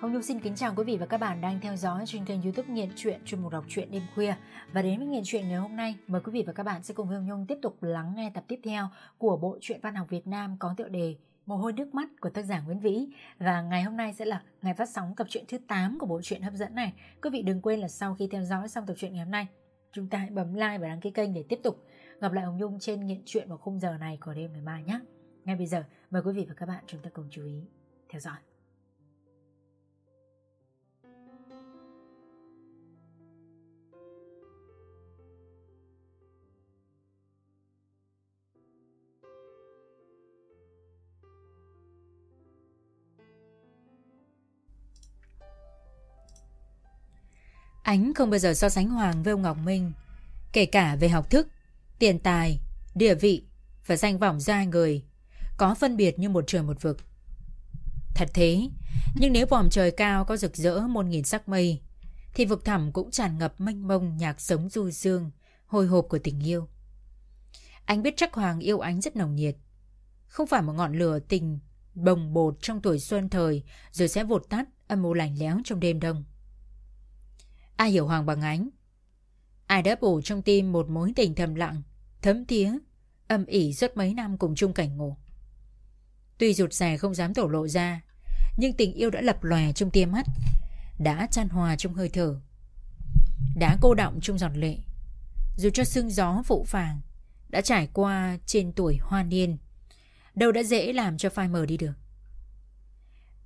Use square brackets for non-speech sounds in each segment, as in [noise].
Hồng Nhung xin kính chào quý vị và các bạn đang theo dõi trên kênh youtube Nghiện Chuyện chuyên mục đọc truyện đêm khuya. Và đến với Nghiện Chuyện ngày hôm nay, mời quý vị và các bạn sẽ cùng với Hồng Nhung tiếp tục lắng nghe tập tiếp theo của bộ truyện văn học Việt Nam có tựa đề Mồ hôi nước mắt của tác giả Nguyễn Vĩ. Và ngày hôm nay sẽ là ngày phát sóng tập truyện thứ 8 của bộ truyện hấp dẫn này. Quý vị đừng quên là sau khi theo dõi xong tập truyện ngày hôm nay Chúng ta hãy bấm like và đăng ký kênh để tiếp tục gặp lại Hồng Nhung trên Nghiện Chuyện vào khung giờ này của đêm ngày mai nhé. Ngay bây giờ, mời quý vị và các bạn chúng ta cùng chú ý theo dõi. Ánh không bao giờ so sánh Hoàng với ông Ngọc Minh Kể cả về học thức, tiền tài, địa vị và danh vọng ra người Có phân biệt như một trời một vực. Thật thế, nhưng nếu vòm trời cao có rực rỡ muôn nghìn sắc mây Thì vực thẳm cũng tràn ngập mênh mông nhạc sống du dương, hồi hộp của tình yêu. Anh biết chắc Hoàng yêu ánh rất nồng nhiệt. Không phải một ngọn lửa tình bồng bột trong tuổi xuân thời rồi sẽ vụt tắt âm u lạnh lẽo trong đêm đông. Ai hiểu Hoàng bằng ánh? Ai đã bổ trong tim một mối tình thầm lặng, Thấm thía, Âm ỉ suốt mấy năm cùng chung cảnh ngủ Tuy rụt rè không dám thổ lộ ra, Nhưng tình yêu đã lập lòe trong tia mắt, Đã chan hòa trong hơi thở, Đã cô động trong giọt lệ. Dù cho sương gió phụ phàng Đã trải qua trên tuổi hoa niên, Đâu đã dễ làm cho phai mờ đi được.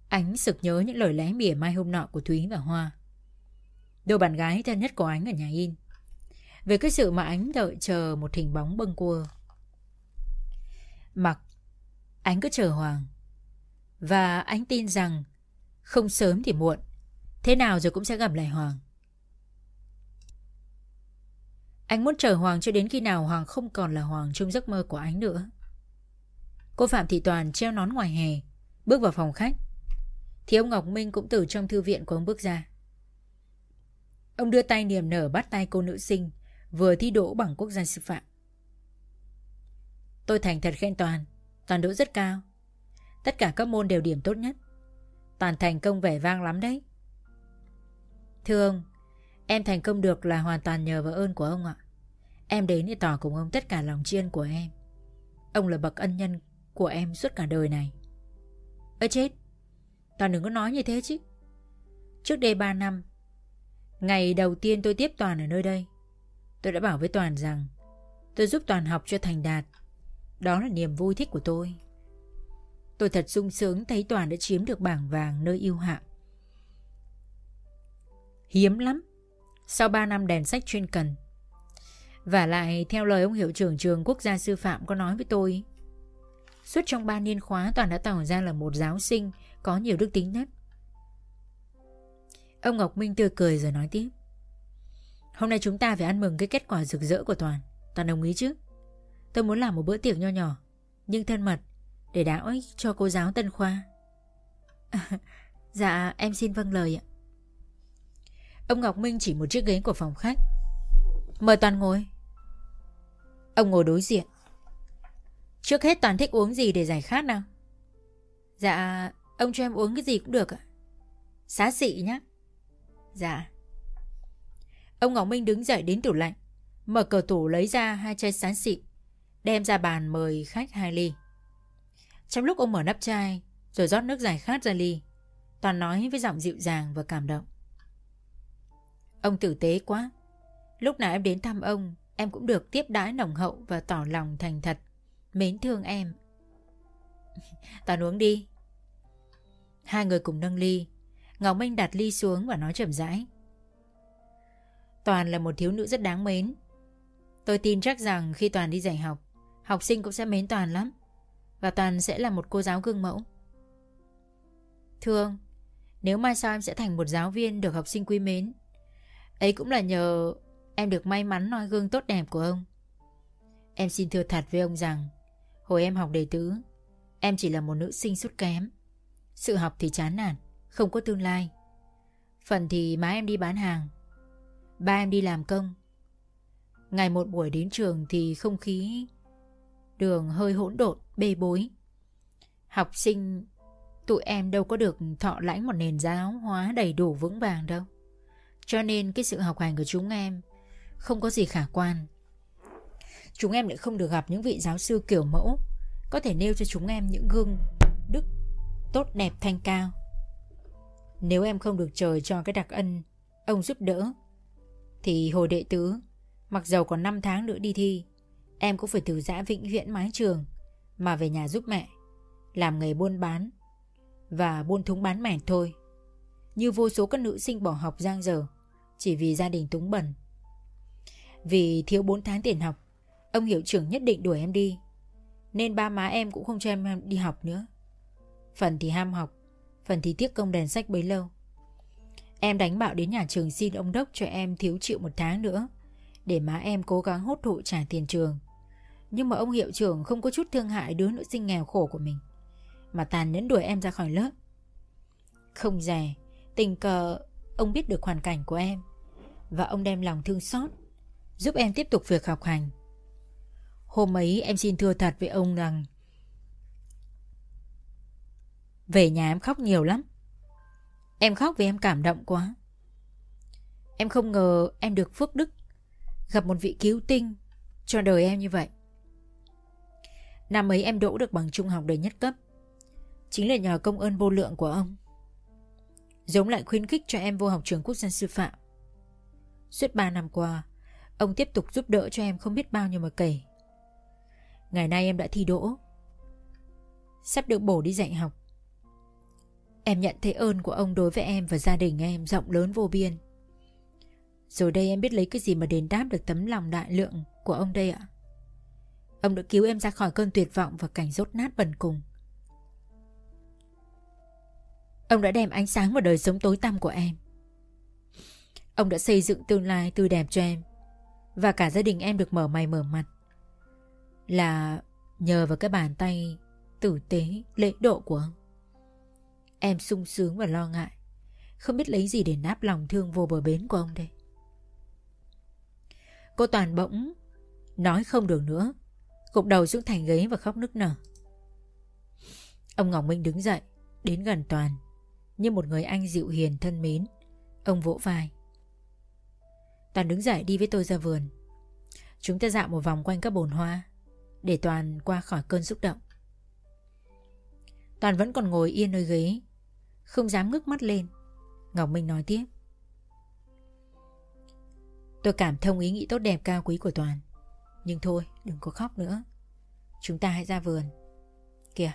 Ánh sực nhớ những lời lẽ mỉa mai hôm nọ của Thúy và Hoa. Đôi bạn gái thân nhất của ánh ở nhà in. Về cái sự mà ánh đợi chờ một hình bóng bâng cua Mặc, Ánh cứ chờ Hoàng Và ánh tin rằng, Không sớm thì muộn, Thế nào rồi cũng sẽ gặp lại Hoàng. Anh muốn chờ Hoàng cho đến khi nào Hoàng không còn là Hoàng trong giấc mơ của ánh nữa. Cô Phạm Thị Toàn treo nón ngoài hè, Bước vào phòng khách. Thì ông Ngọc Minh cũng từ trong thư viện của ông bước ra. Ông đưa tay niềm nở bắt tay cô nữ sinh, Vừa thi đỗ bằng quốc gia sư phạm. Tôi thành thật khen Toàn Toàn đỗ rất cao. Tất cả các môn đều điểm tốt nhất. Toàn thành công vẻ vang lắm đấy. Thưa ông, Em thành công được là hoàn toàn nhờ vào ơn của ông ạ. Em đến để tỏ cùng ông tất cả lòng tri ân của em. Ông là bậc ân nhân của em suốt cả đời này. Ơ chết, Toàn đừng có nói như thế chứ. Trước đây 3 năm Ngày đầu tiên tôi tiếp Toàn ở nơi đây. Tôi đã bảo với Toàn rằng, Tôi giúp Toàn học cho thành đạt. Đó là niềm vui thích của tôi. Tôi thật sung sướng thấy Toàn đã chiếm được bảng vàng nơi yêu hạng. Hiếm lắm, Sau 3 năm đèn sách chuyên cần. Và lại, theo lời ông hiệu trưởng trường quốc gia sư phạm có nói với tôi, Suốt trong ba niên khóa Toàn đã tỏ ra là một giáo sinh Có nhiều đức tính nhất. Ông Ngọc Minh tươi cười rồi nói tiếp. Hôm nay chúng ta phải ăn mừng cái kết quả rực rỡ của Toàn. Toàn đồng ý chứ? Tôi muốn làm một bữa tiệc nho nhỏ, Nhưng thân mật, Để đãi cho cô giáo Tân Khoa. [laughs] Dạ em xin vâng lời ạ. Ông Ngọc Minh chỉ một chiếc ghế của phòng khách. Mời Toàn ngồi. Ông ngồi đối diện. Trước hết Toàn thích uống gì để giải khát nào? Dạ Ông cho em uống cái gì cũng được ạ. Xá xị nhé Dạ. Ông Ngọc Minh đứng dậy đến tủ lạnh, Mở cửa tủ lấy ra hai chai sán xịn, Đem ra bàn mời khách hai ly. Trong lúc ông mở nắp chai, Rồi rót nước giải khát ra ly, Toàn nói với giọng dịu dàng và cảm động. Ông tử tế quá. Lúc nào em đến thăm ông, Em cũng được tiếp đãi nồng hậu Và tỏ lòng thành thật, Mến thương em. [laughs] Toàn uống đi. Hai người cùng nâng ly Ngọc Minh đặt ly xuống và nói chậm rãi. Toàn là một thiếu nữ rất đáng mến. Tôi tin chắc rằng khi Toàn đi dạy học, học sinh cũng sẽ mến Toàn lắm. Và Toàn sẽ là một cô giáo gương mẫu. Thưa ông, nếu mai sau em sẽ thành một giáo viên được học sinh quý mến, ấy cũng là nhờ em được may mắn noi gương tốt đẹp của ông. Em xin thưa thật với ông rằng, hồi em học đề tứ, em chỉ là một nữ sinh sút kém. Sự học thì chán nản không có tương lai. Phần thì má em đi bán hàng, ba em đi làm công. Ngày một buổi đến trường thì không khí đường hơi hỗn độn, bê bối. Học sinh Tụi em đâu có được thọ lãnh một nền giáo hóa đầy đủ vững vàng đâu. Cho nên cái sự học hành của chúng em không có gì khả quan. Chúng em lại không được gặp những vị giáo sư kiểu mẫu có thể nêu cho chúng em những gương đức tốt đẹp thanh cao. Nếu em không được trời cho cái đặc ân ông giúp đỡ thì hồi đệ tứ mặc dầu còn 5 tháng nữa đi thi em cũng phải từ giã vĩnh viễn mái trường mà về nhà giúp mẹ làm nghề buôn bán và buôn thúng bán mẻ thôi. Như vô số các nữ sinh bỏ học giang dở chỉ vì gia đình túng bẩn. Vì thiếu 4 tháng tiền học, ông hiệu trưởng nhất định đuổi em đi. Nên ba má em cũng không cho em đi học nữa. Phần thì ham học, phần thì tiếc công đèn sách bấy lâu. Em đánh bạo đến nhà trường xin ông đốc cho em thiếu chịu một tháng nữa, để má em cố gắng hốt thụ trả tiền trường. Nhưng mà ông hiệu trưởng không có chút thương hại đứa nữ sinh nghèo khổ của mình, mà tàn nhẫn đuổi em ra khỏi lớp. Không dè, tình cờ, ông biết được hoàn cảnh của em, và ông đem lòng thương xót, giúp em tiếp tục việc học hành. Hôm ấy em xin thưa thật với ông rằng về nhà em khóc nhiều lắm. Em khóc vì em cảm động quá. Em không ngờ em được phước đức gặp một vị cứu tinh cho đời em như vậy. Năm ấy em đỗ được bằng trung học đời nhất cấp Chính là nhờ công ơn vô lượng của ông Giống lại khuyến khích cho em vô học trường quốc dân sư phạm Suốt 3 năm qua, Ông tiếp tục giúp đỡ cho em không biết bao nhiêu mà kể Ngày nay em đã thi đỗ, Sắp được bổ đi dạy học Em nhận thấy ơn của ông đối với em và gia đình em rộng lớn vô biên. Rồi đây em biết lấy cái gì mà đền đáp được tấm lòng đại lượng của ông đây ạ? Ông đã cứu em ra khỏi cơn tuyệt vọng và cảnh rốt nát bần cùng. Ông đã đem ánh sáng vào đời sống tối tăm của em. Ông đã xây dựng tương lai tươi đẹp cho em. Và cả gia đình em được mở mày mở mặt. Là nhờ vào cái bàn tay tử tế, lễ độ của ông. Em sung sướng và lo ngại. Không biết lấy gì để náp lòng thương vô bờ bến của ông đây. Cô Toàn bỗng Nói không được nữa, Gục đầu xuống thành ghế và khóc nức nở. Ông Ngọc Minh đứng dậy, Đến gần Toàn, Như một người anh dịu hiền thân mến. Ông vỗ vai. Toàn đứng dậy đi với tôi ra vườn. Chúng ta dạo một vòng quanh các bồn hoa, Để Toàn qua khỏi cơn xúc động. Toàn vẫn còn ngồi yên nơi ghế không dám ngước mắt lên. Ngọc Minh nói tiếp. Tôi cảm thông ý nghĩ tốt đẹp cao quý của Toàn. Nhưng thôi, đừng có khóc nữa. Chúng ta hãy ra vườn. Kìa,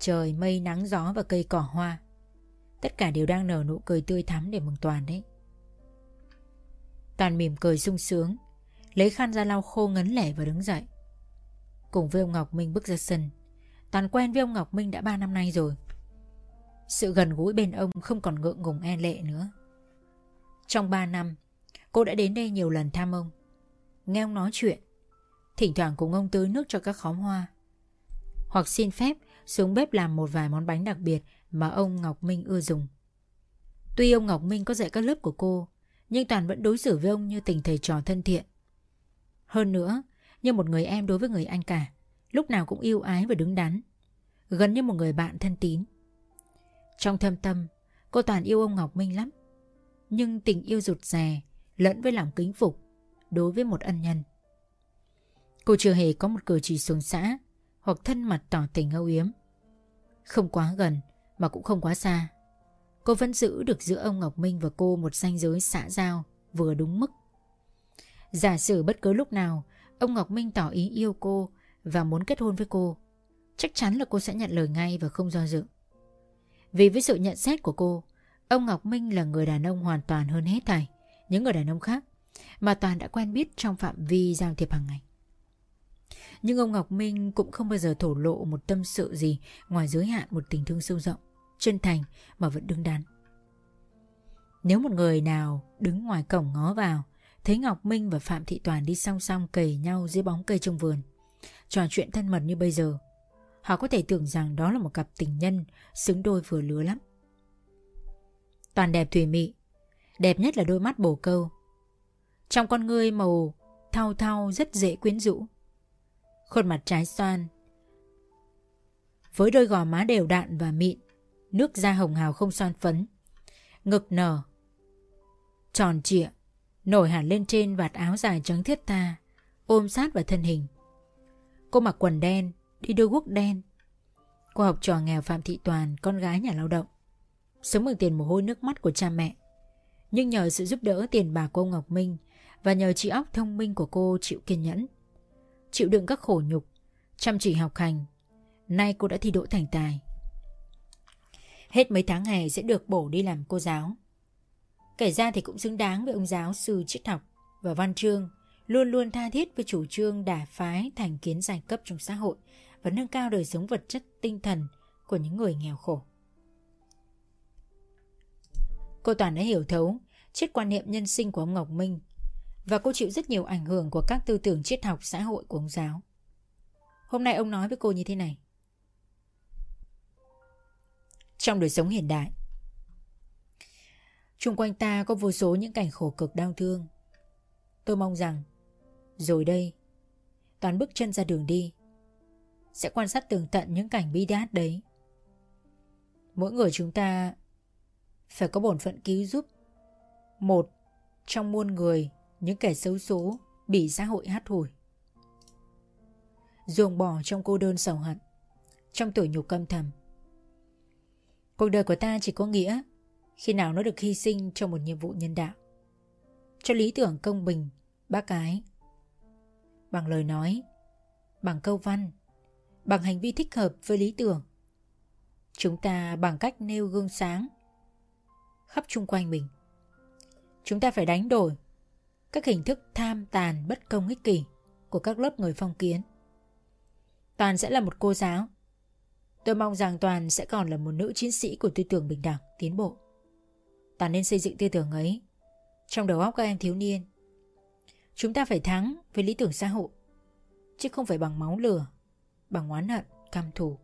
Trời mây nắng gió và cây cỏ hoa. Tất cả đều đang nở nụ cười tươi thắm để mừng Toàn đấy. Toàn mỉm cười sung sướng, Lấy khăn ra lau khô ngấn lẻ và đứng dậy. Cùng với ông Ngọc Minh bước ra sân, Toàn quen với ông Ngọc Minh đã 3 năm nay rồi. Sự gần gũi bên ông không còn ngượng ngùng e lệ nữa. Trong 3 năm, Cô đã đến đây nhiều lần thăm ông, Nghe ông nói chuyện. Thỉnh thoảng cùng ông tưới nước cho các khóm hoa. Hoặc xin phép xuống bếp làm một vài món bánh đặc biệt Mà ông Ngọc Minh ưa dùng. Tuy ông Ngọc Minh có dạy các lớp của cô, Nhưng Toàn vẫn đối xử với ông như tình thầy trò thân thiện. Hơn nữa, Như một người em đối với người anh cả, Lúc nào cũng yêu ái và đứng đắn, Gần như một người bạn thân tín. Trong thâm tâm, Cô Toàn yêu ông Ngọc Minh lắm. Nhưng tình yêu rụt rè Lẫn với lòng kính phục Đối với một ân nhân. Cô chưa hề có một cử chỉ xuống xã Hoặc thân mật tỏ tình âu yếm. Không quá gần Mà cũng không quá xa, Cô vẫn giữ được giữa ông Ngọc Minh và cô Một ranh giới xã giao vừa đúng mức. Giả sử bất cứ lúc nào Ông Ngọc Minh tỏ ý yêu cô Và muốn kết hôn với cô, Chắc chắn là cô sẽ nhận lời ngay và không do dự. Vì với sự nhận xét của cô Ông Ngọc Minh là người đàn ông hoàn toàn hơn hết thảy Những người đàn ông khác Mà Toàn đã quen biết trong phạm vi giao thiệp hàng ngày nhưng ông Ngọc Minh cũng không bao giờ thổ lộ một tâm sự gì ngoài giới hạn một tình thương sâu rộng, chân thành mà vẫn đứng đắn. Nếu một người nào đứng ngoài cổng ngó vào, thấy Ngọc Minh và Phạm Thị Toàn đi song song kề nhau dưới bóng cây trong vườn, trò chuyện thân mật như bây giờ, họ có thể tưởng rằng đó là một cặp tình nhân xứng đôi vừa lứa lắm. Toàn đẹp thủy mị, đẹp nhất là đôi mắt bổ câu. Trong con ngươi màu thau thau rất dễ quyến rũ. Khuôn mặt trái xoan Với đôi gò má đều đặn và mịn Nước da hồng hào không son phấn Ngực nở Tròn trịa Nổi hẳn lên trên vạt áo dài trắng thiết tha Ôm sát vào thân hình Cô mặc quần đen Đi đôi guốc đen. Cô học trò nghèo Phạm Thị Toàn, Con gái nhà lao động. Sống bằng tiền mồ hôi nước mắt của cha mẹ. Nhưng nhờ sự giúp đỡ tiền bà cô Ngọc Minh Và nhờ chị óc thông minh của cô chịu kiên nhẫn, Chịu đựng các khổ nhục, Chăm chỉ học hành, Nay cô đã thi đỗ thành tài. Hết mấy tháng hè sẽ được bổ đi làm cô giáo. Kể ra thì cũng xứng đáng với ông giáo sư triết học và văn chương, luôn luôn tha thiết với chủ trương đả phái thành kiến giai cấp trong xã hội và nâng cao đời sống vật chất tinh thần của những người nghèo khổ. Cô Toàn đã hiểu thấu triết quan niệm nhân sinh của ông Ngọc Minh và cô chịu rất nhiều ảnh hưởng của các tư tưởng triết học xã hội của ông giáo. Hôm nay ông nói với cô như thế này. Trong đời sống hiện đại, chung quanh ta có vô số những cảnh khổ cực đau thương Tôi mong rằng Rồi đây Toàn bước chân ra đường đi sẽ quan sát tường tận những cảnh bi đát đấy. Mỗi người chúng ta Phải có bổn phận cứu giúp. Một Trong muôn người, Những kẻ xấu số Bị xã hội hát hủi. Ruồng bỏ trong cô đơn sầu hận, Trong tuổi nhục căm thầm. Cuộc đời của ta chỉ có nghĩa khi nào nó được hy sinh cho một nhiệm vụ nhân đạo. Cho lý tưởng công bình, bác ái. Bằng lời nói, bằng câu văn bằng hành vi thích hợp với lý tưởng. Chúng ta bằng cách nêu gương sáng khắp chung quanh mình. Chúng ta phải đánh đổi các hình thức tham tàn bất công ích kỷ của các lớp người phong kiến. Toàn sẽ là một cô giáo. Tôi mong rằng toàn sẽ còn là một nữ chiến sĩ của tư tưởng bình đẳng tiến bộ. Ta nên xây dựng tư tưởng ấy. Trong đầu óc các em thiếu niên. Chúng ta phải thắng với lý tưởng xã hội, chứ không phải bằng máu lửa, bằng oán hận, căm thù,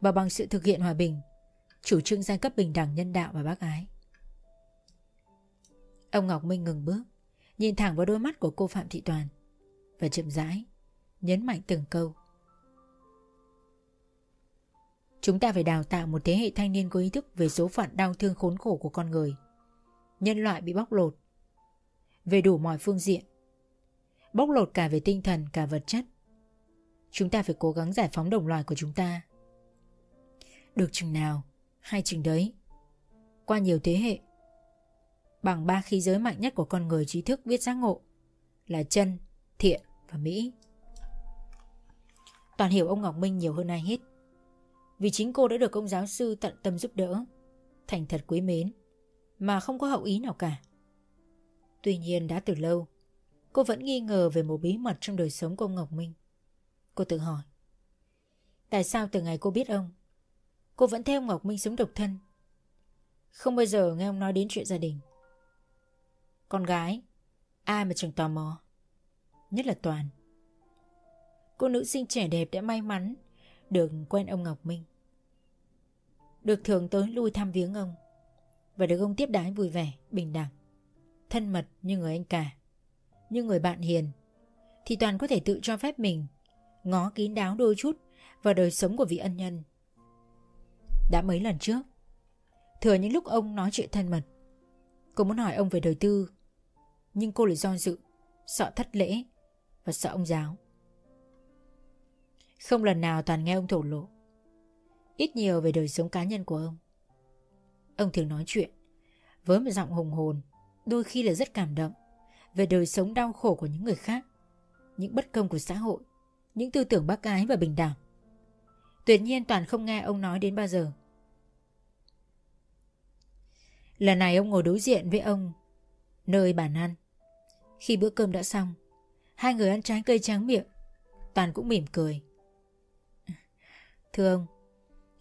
và bằng sự thực hiện hòa bình, chủ trương giai cấp bình đẳng nhân đạo và bác ái. Ông Ngọc Minh ngừng bước, nhìn thẳng vào đôi mắt của cô Phạm Thị Toàn và chậm rãi, nhấn mạnh từng câu. Chúng ta phải đào tạo một thế hệ thanh niên có ý thức về số phận đau thương khốn khổ của con người. Nhân loại bị bóc lột. Về đủ mọi phương diện. Bóc lột cả về tinh thần cả vật chất. Chúng ta phải cố gắng giải phóng đồng loài của chúng ta. Được chừng nào, hay chừng đấy. Qua nhiều thế hệ. Bằng ba khí giới mạnh nhất của con người trí thức viết giác ngộ là chân, thiện và mỹ. Toàn hiểu ông Ngọc Minh nhiều hơn ai hết. Vì chính cô đã được ông giáo sư tận tâm giúp đỡ Thành thật quý mến Mà không có hậu ý nào cả Tuy nhiên đã từ lâu Cô vẫn nghi ngờ về một bí mật trong đời sống của ông Ngọc Minh Cô tự hỏi. Tại sao từ ngày cô biết ông Cô vẫn theo Ngọc Minh sống độc thân? Không bao giờ nghe ông nói đến chuyện gia đình. Con gái Ai mà chẳng tò mò? Nhất là Toàn. Cô nữ sinh trẻ đẹp đã may mắn được quen ông Ngọc Minh. Được thường tới lui thăm viếng ông và được ông tiếp đái vui vẻ, bình đẳng, thân mật như người anh cả, như người bạn hiền, thì Toàn có thể tự cho phép mình ngó kín đáo đôi chút vào đời sống của vị ân nhân. Đã mấy lần trước, thừa những lúc ông nói chuyện thân mật, cô muốn hỏi ông về đời tư, nhưng cô lại do dự, sợ thất lễ và sợ ông giáo. Không lần nào toàn nghe ông thổ lộ Ít nhiều về đời sống cá nhân của ông Ông thường nói chuyện Với một giọng hùng hồn Đôi khi là rất cảm động Về đời sống đau khổ của những người khác Những bất công của xã hội những tư tưởng bác ái và bình đẳng Tuyệt nhiên Toàn không nghe ông nói đến bao giờ Lần này ông ngồi đối diện với ông Nơi bàn ăn Khi bữa cơm đã xong Hai người ăn trái cây trắng miệng Toàn cũng mỉm cười Thưa ông,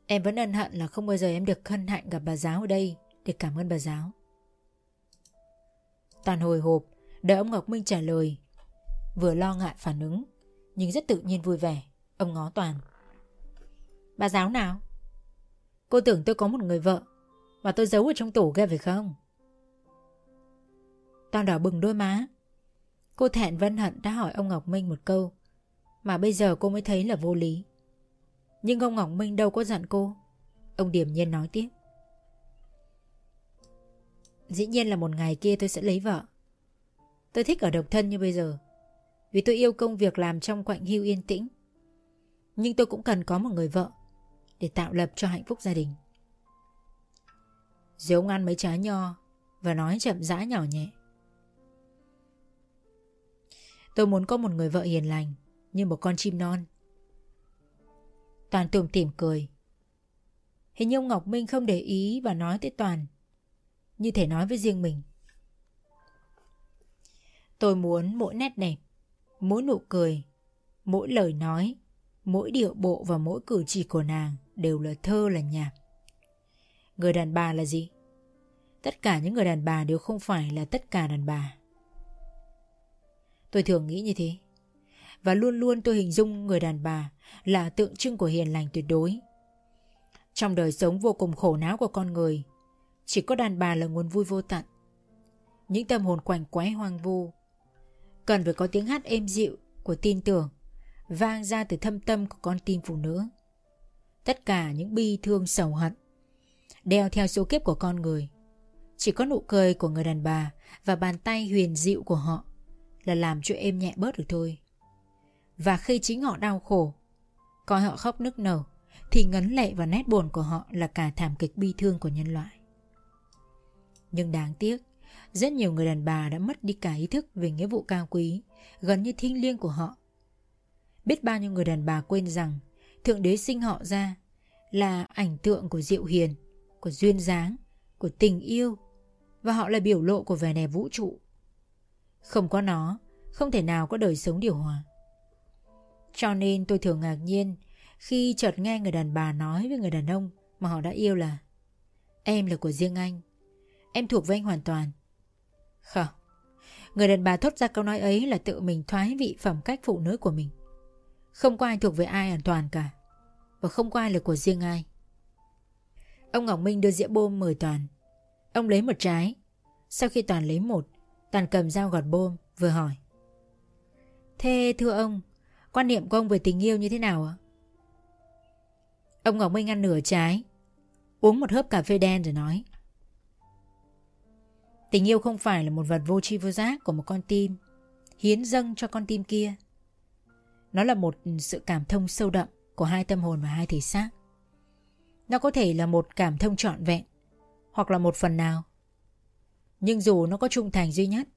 em vẫn ân hận là không bao giờ em được hân hạnh gặp bà giáo ở đây để cảm ơn bà giáo. Toàn hồi hộp, đợi ông Ngọc Minh trả lời. Vừa lo ngại phản ứng, nhưng rất tự nhiên vui vẻ. Ông ngó Toàn. Bà giáo nào? Cô tưởng tôi có một người vợ, mà tôi giấu ở trong tủ ghê phải không? Toàn đỏ bừng đôi má. Cô thẹn vân hận đã hỏi ông Ngọc Minh một câu, mà bây giờ cô mới thấy là vô lý. Nhưng ông Ngọc Minh đâu có giận cô Ông điềm nhiên nói tiếp Dĩ nhiên là một ngày kia tôi sẽ lấy vợ Tôi thích ở độc thân như bây giờ vì tôi yêu công việc làm trong quạnh hưu yên tĩnh. Nhưng tôi cũng cần có một người vợ Để tạo lập cho hạnh phúc gia đình. Rồi ông ăn mấy trái nho Và nói chậm rãi nhỏ nhẹ. Tôi muốn có một người vợ hiền lành Như một con chim non. Toàn tùm tỉm cười. Hình như ông Ngọc Minh không để ý và nói tới Toàn, Như thể nói với riêng mình. Tôi muốn mỗi nét đẹp Mỗi nụ cười, Mỗi lời nói, Mỗi điệu bộ và mỗi cử chỉ của nàng Đều là thơ là nhạc. Người đàn bà là gì? Tất cả những người đàn bà đều không phải là tất cả đàn bà. Tôi thường nghĩ như thế. Và luôn luôn tôi hình dung người đàn bà Là tượng trưng của hiền lành tuyệt đối. Trong đời sống vô cùng khổ não của con người, Chỉ có đàn bà là nguồn vui vô tận. Những tâm hồn quạnh quái hoang vu Cần phải có tiếng hát êm dịu Của tin tưởng Vang ra từ thâm tâm của con tim phụ nữ Tất cả những bi thương sầu hận Đeo theo số kiếp của con người Chỉ có nụ cười của người đàn bà Và bàn tay huyền dịu của họ là làm cho êm nhẹ bớt được thôi. Và khi chính họ đau khổ, coi họ khóc nức nở, thì ngấn lệ và nét buồn của họ là cả thảm kịch bi thương của nhân loại. Nhưng đáng tiếc, rất nhiều người đàn bà đã mất đi cả ý thức về nghĩa vụ cao quý, gần như thiêng liêng của họ. Biết bao nhiêu người đàn bà quên rằng Thượng Đế sinh họ ra là ảnh tượng của diệu hiền, của duyên dáng, của tình yêu và họ là biểu lộ của vẻ đẹp vũ trụ. Không có nó, không thể nào có đời sống điều hòa. Cho nên tôi thường ngạc nhiên khi chợt nghe người đàn bà nói với người đàn ông mà họ đã yêu là Em là của riêng anh, em thuộc với anh hoàn toàn. Không, người đàn bà thốt ra câu nói ấy là tự mình thoái vị phẩm cách phụ nữ của mình. Không có ai thuộc về ai hoàn toàn cả, và không có ai là của riêng ai. Ông Ngọc Minh đưa dĩa bôm mời Toàn. Ông lấy một trái, sau khi Toàn lấy một Toàn cầm dao gọt bôm vừa hỏi Thế thưa ông Quan niệm của ông về tình yêu như thế nào ạ? Ông Ngọc Minh ăn nửa trái Uống một hớp cà phê đen rồi nói Tình yêu không phải là một vật vô tri vô giác của một con tim, Hiến dâng cho con tim kia. Nó là một sự cảm thông sâu đậm Của hai tâm hồn và hai thể xác. Nó có thể là một cảm thông trọn vẹn, Hoặc là một phần nào. Nhưng dù nó có trung thành duy nhất,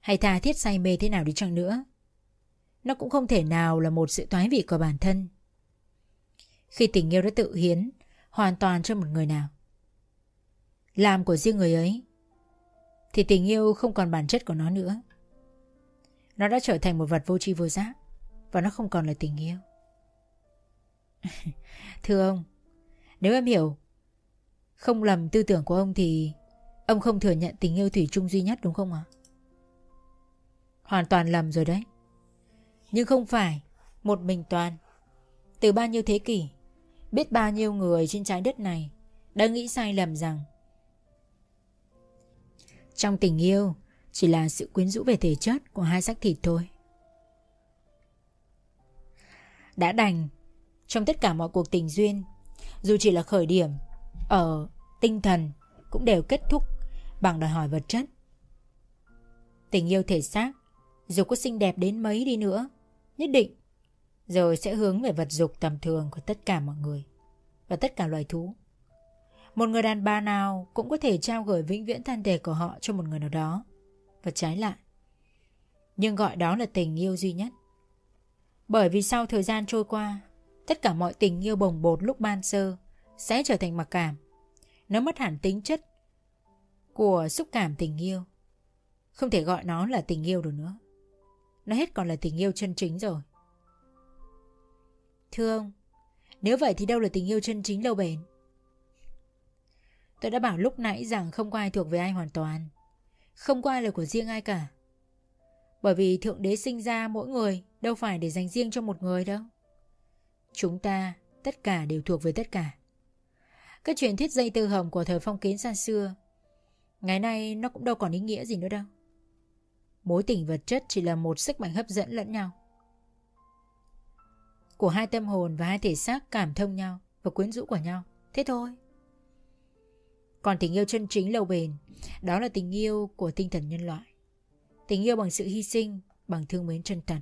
Hay tha thiết say mê thế nào đi chăng nữa, Nó cũng không thể nào là một sự toái vị của bản thân. Khi tình yêu đã tự hiến Hoàn toàn cho một người nào, Làm của riêng người ấy thì tình yêu không còn bản chất của nó nữa Nó đã trở thành một vật vô tri vô giác Và nó không còn là tình yêu [laughs] Thưa ông Nếu em hiểu Không lầm tư tưởng của ông thì Ông không thừa nhận tình yêu thủy chung duy nhất đúng không ạ? Hoàn toàn lầm rồi đấy. Nhưng không phải một mình Toàn. Từ bao nhiêu thế kỷ, biết bao nhiêu người trên trái đất này đã nghĩ sai lầm rằng trong tình yêu chỉ là sự quyến rũ về thể chất của hai xác thịt thôi. Đã đành, trong tất cả mọi cuộc tình duyên, dù chỉ là khởi điểm, ở tinh thần cũng đều kết thúc bằng đòi hỏi vật chất. Tình yêu thể xác, dù có xinh đẹp đến mấy đi nữa, nhất định rồi sẽ hướng về vật dục tầm thường của tất cả mọi người và tất cả loài thú. Một người đàn bà nào cũng có thể trao gửi vĩnh viễn thân thể của họ cho một người nào đó và trái lại. Nhưng gọi đó là tình yêu duy nhất. Bởi vì sau thời gian trôi qua, tất cả mọi tình yêu bồng bột lúc ban sơ sẽ trở thành mặc cảm. Nó mất hẳn tính chất của xúc cảm tình yêu. Không thể gọi nó là tình yêu được nữa. Nó hết còn là tình yêu chân chính rồi. Thưa ông, nếu vậy thì đâu là tình yêu chân chính lâu bền? Tôi đã bảo lúc nãy rằng không có ai thuộc về ai hoàn toàn. Không có ai là của riêng ai cả. Bởi vì Thượng Đế sinh ra mỗi người đâu phải để dành riêng cho một người đâu. Chúng ta, tất cả đều thuộc về tất cả. Cái truyền thuyết dây tư hồng của thời phong kiến xa xưa, Ngày nay nó cũng đâu còn ý nghĩa gì nữa đâu Mối tình vật chất chỉ là một sức mạnh hấp dẫn lẫn nhau Của hai tâm hồn và hai thể xác cảm thông nhau Và quyến rũ của nhau Thế thôi. Còn tình yêu chân chính lâu bền, đó là tình yêu của tinh thần nhân loại. Tình yêu bằng sự hy sinh, bằng thương mến chân thật.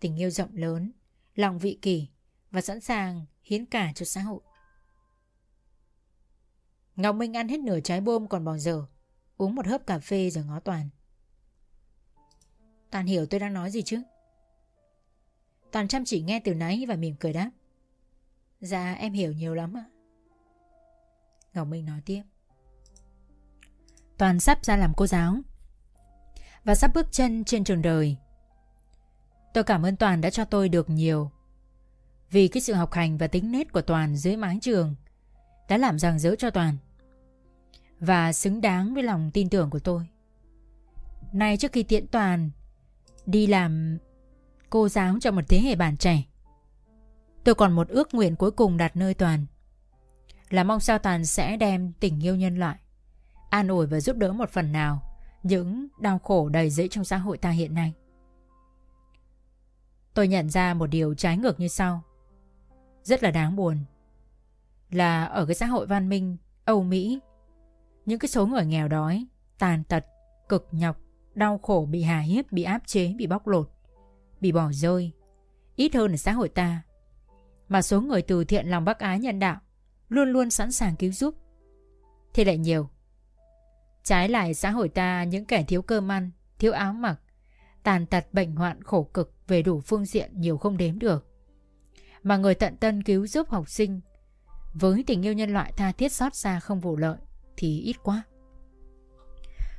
Tình yêu rộng lớn, lòng vị kỷ và sẵn sàng hiến cả cho xã hội. Ngọc Minh ăn hết nửa trái bôm còn bỏ dở, uống một hớp cà phê rồi ngó Toàn. Toàn hiểu tôi đang nói gì chứ? Toàn chăm chỉ nghe từ nãy và mỉm cười đáp. Dạ em hiểu nhiều lắm ạ. Ngọc Minh nói tiếp. Toàn sắp ra làm cô giáo và sắp bước chân trên trường đời. Tôi cảm ơn Toàn đã cho tôi được nhiều vì cái sự học hành và tính nết của Toàn dưới mái trường đã làm rằng dỡ cho Toàn và xứng đáng với lòng tin tưởng của tôi. Nay trước khi tiễn Toàn đi làm cô giáo cho một thế hệ bạn trẻ, tôi còn một ước nguyện cuối cùng đặt nơi Toàn là mong sao Toàn sẽ đem tình yêu nhân loại an ủi và giúp đỡ một phần nào những đau khổ đầy dẫy trong xã hội ta hiện nay. Tôi nhận ra một điều trái ngược như sau. Rất là đáng buồn. Là ở cái xã hội văn minh, Âu Mỹ, những cái số người nghèo đói, tàn tật, cực nhọc, đau khổ bị hà hiếp, bị áp chế, bị bóc lột, bị bỏ rơi, ít hơn ở xã hội ta. Mà số người từ thiện lòng bác ái nhân đạo luôn luôn sẵn sàng cứu giúp. Thì lại nhiều. Trái lại xã hội ta những kẻ thiếu cơm ăn, thiếu áo mặc, tàn tật bệnh hoạn khổ cực về đủ phương diện nhiều không đếm được. Mà người tận tân cứu giúp học sinh với tình yêu nhân loại tha thiết xót xa không vụ lợi thì ít quá.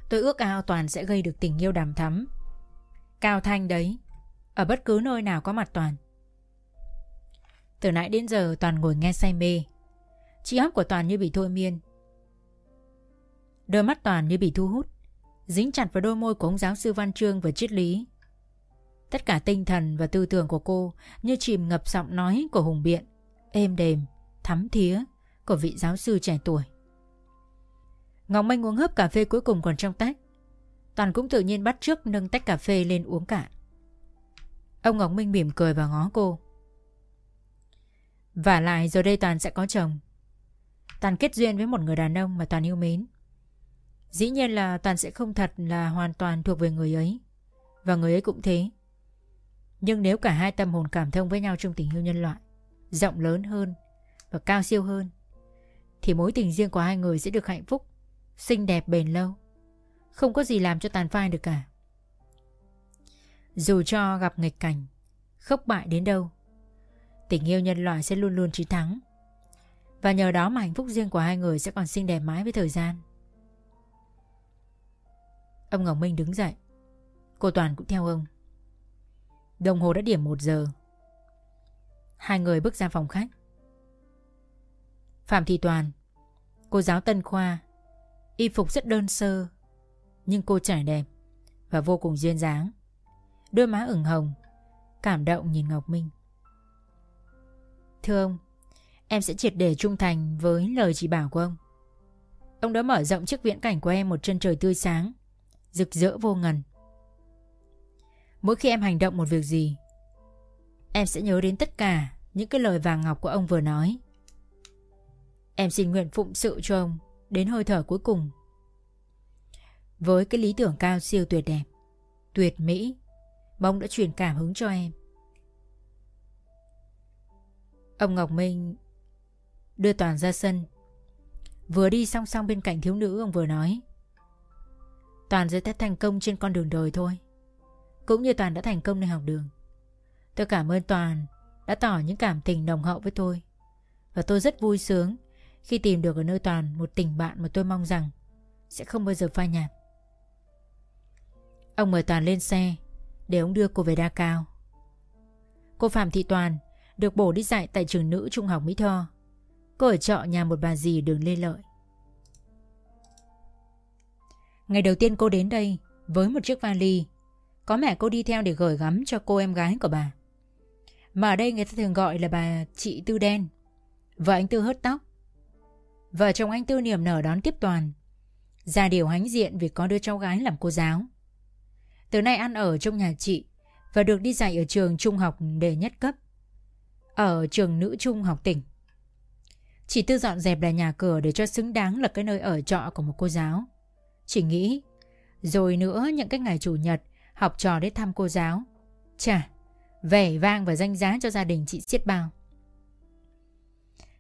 Tôi ước ao Toàn sẽ gây được tình yêu đàm thắm. Cao thanh đấy, ở bất cứ nơi nào có mặt Toàn. Từ nãy đến giờ Toàn ngồi nghe say mê. Trí óc của Toàn như bị thôi miên. Đôi mắt Toàn như bị thu hút, dính chặt vào đôi môi của ông giáo sư Văn Trương và triết lý. Tất cả tinh thần và tư tưởng của cô như chìm ngập giọng nói của Hùng Biện, êm đềm, thắm thía của vị giáo sư trẻ tuổi. Ngọc Minh uống hớp cà phê cuối cùng còn trong tách. Toàn cũng tự nhiên bắt trước nâng tách cà phê lên uống cạn. Ông Ngọc Minh mỉm cười và ngó cô. Và lại rồi đây Toàn sẽ có chồng. Toàn kết duyên với một người đàn ông mà Toàn yêu mến. Dĩ nhiên là Toàn sẽ không thật là hoàn toàn thuộc về người ấy. Và người ấy cũng thế. Nhưng nếu cả hai tâm hồn cảm thông với nhau trong tình yêu nhân loại, rộng lớn hơn và cao siêu hơn, thì mối tình riêng của hai người sẽ được hạnh phúc xinh đẹp bền lâu Không có gì làm cho tàn phai được cả Dù cho gặp nghịch cảnh Khốc bại đến đâu Tình yêu nhân loại sẽ luôn luôn chiến thắng và nhờ đó mà hạnh phúc riêng của hai người Sẽ còn xinh đẹp mãi với thời gian. Ông Ngọc Minh đứng dậy. Cô Toàn cũng theo ông. Đồng hồ đã điểm một giờ. Hai người bước ra phòng khách. Phạm Thị Toàn, Cô giáo Tân Khoa, Y phục rất đơn sơ, Nhưng cô trẻ đẹp Và vô cùng duyên dáng. Đôi má ửng hồng, Cảm động nhìn Ngọc Minh. Thưa ông Em sẽ triệt để trung thành với lời chỉ bảo của ông Ông đã mở rộng chiếc viễn cảnh của em một chân trời tươi sáng Rực rỡ vô ngần Mỗi khi em hành động một việc gì Em sẽ nhớ đến tất cả Những cái lời vàng ngọc của ông vừa nói Em xin nguyện phụng sự cho ông đến hơi thở cuối cùng. Với cái lý tưởng cao siêu tuyệt đẹp, tuyệt mỹ, bông đã truyền cảm hứng cho em. Ông Ngọc Minh đưa Toàn ra sân. Vừa đi song song bên cạnh thiếu nữ, ông vừa nói. Toàn sẽ thành công trên con đường đời thôi. Cũng như Toàn đã thành công nơi học đường. Tôi cảm ơn Toàn đã tỏ những cảm tình nồng hậu với tôi. Và tôi rất vui sướng khi tìm được ở nơi Toàn một tình bạn mà tôi mong rằng sẽ không bao giờ phai nhạt. Ông mời Toàn lên xe để ông đưa cô về Đa Cao. Cô Phạm Thị Toàn được bổ đi dạy tại trường nữ trung học Mỹ Tho. Cô ở trọ nhà một bà dì đường Lê Lợi. Ngày đầu tiên cô đến đây với một chiếc vali, có mẹ cô đi theo để gửi gắm cho cô em gái của bà. Mà ở đây người ta thường gọi là bà chị Tư Đen. Vợ anh Tư hớt tóc, Vợ chồng anh Tư niềm nở đón tiếp Toàn Ra điều hãnh diện vì có đứa cháu gái làm cô giáo Từ nay ăn ở trong nhà chị Và được đi dạy ở trường trung học đề nhất cấp Ở trường nữ trung học tỉnh Chị Tư dọn dẹp lại nhà cửa để cho xứng đáng là cái nơi ở trọ của một cô giáo. Chị nghĩ, rồi nữa những cái ngày chủ nhật học trò đến thăm cô giáo. Chà, vẻ vang và danh giá cho gia đình chị siết bao.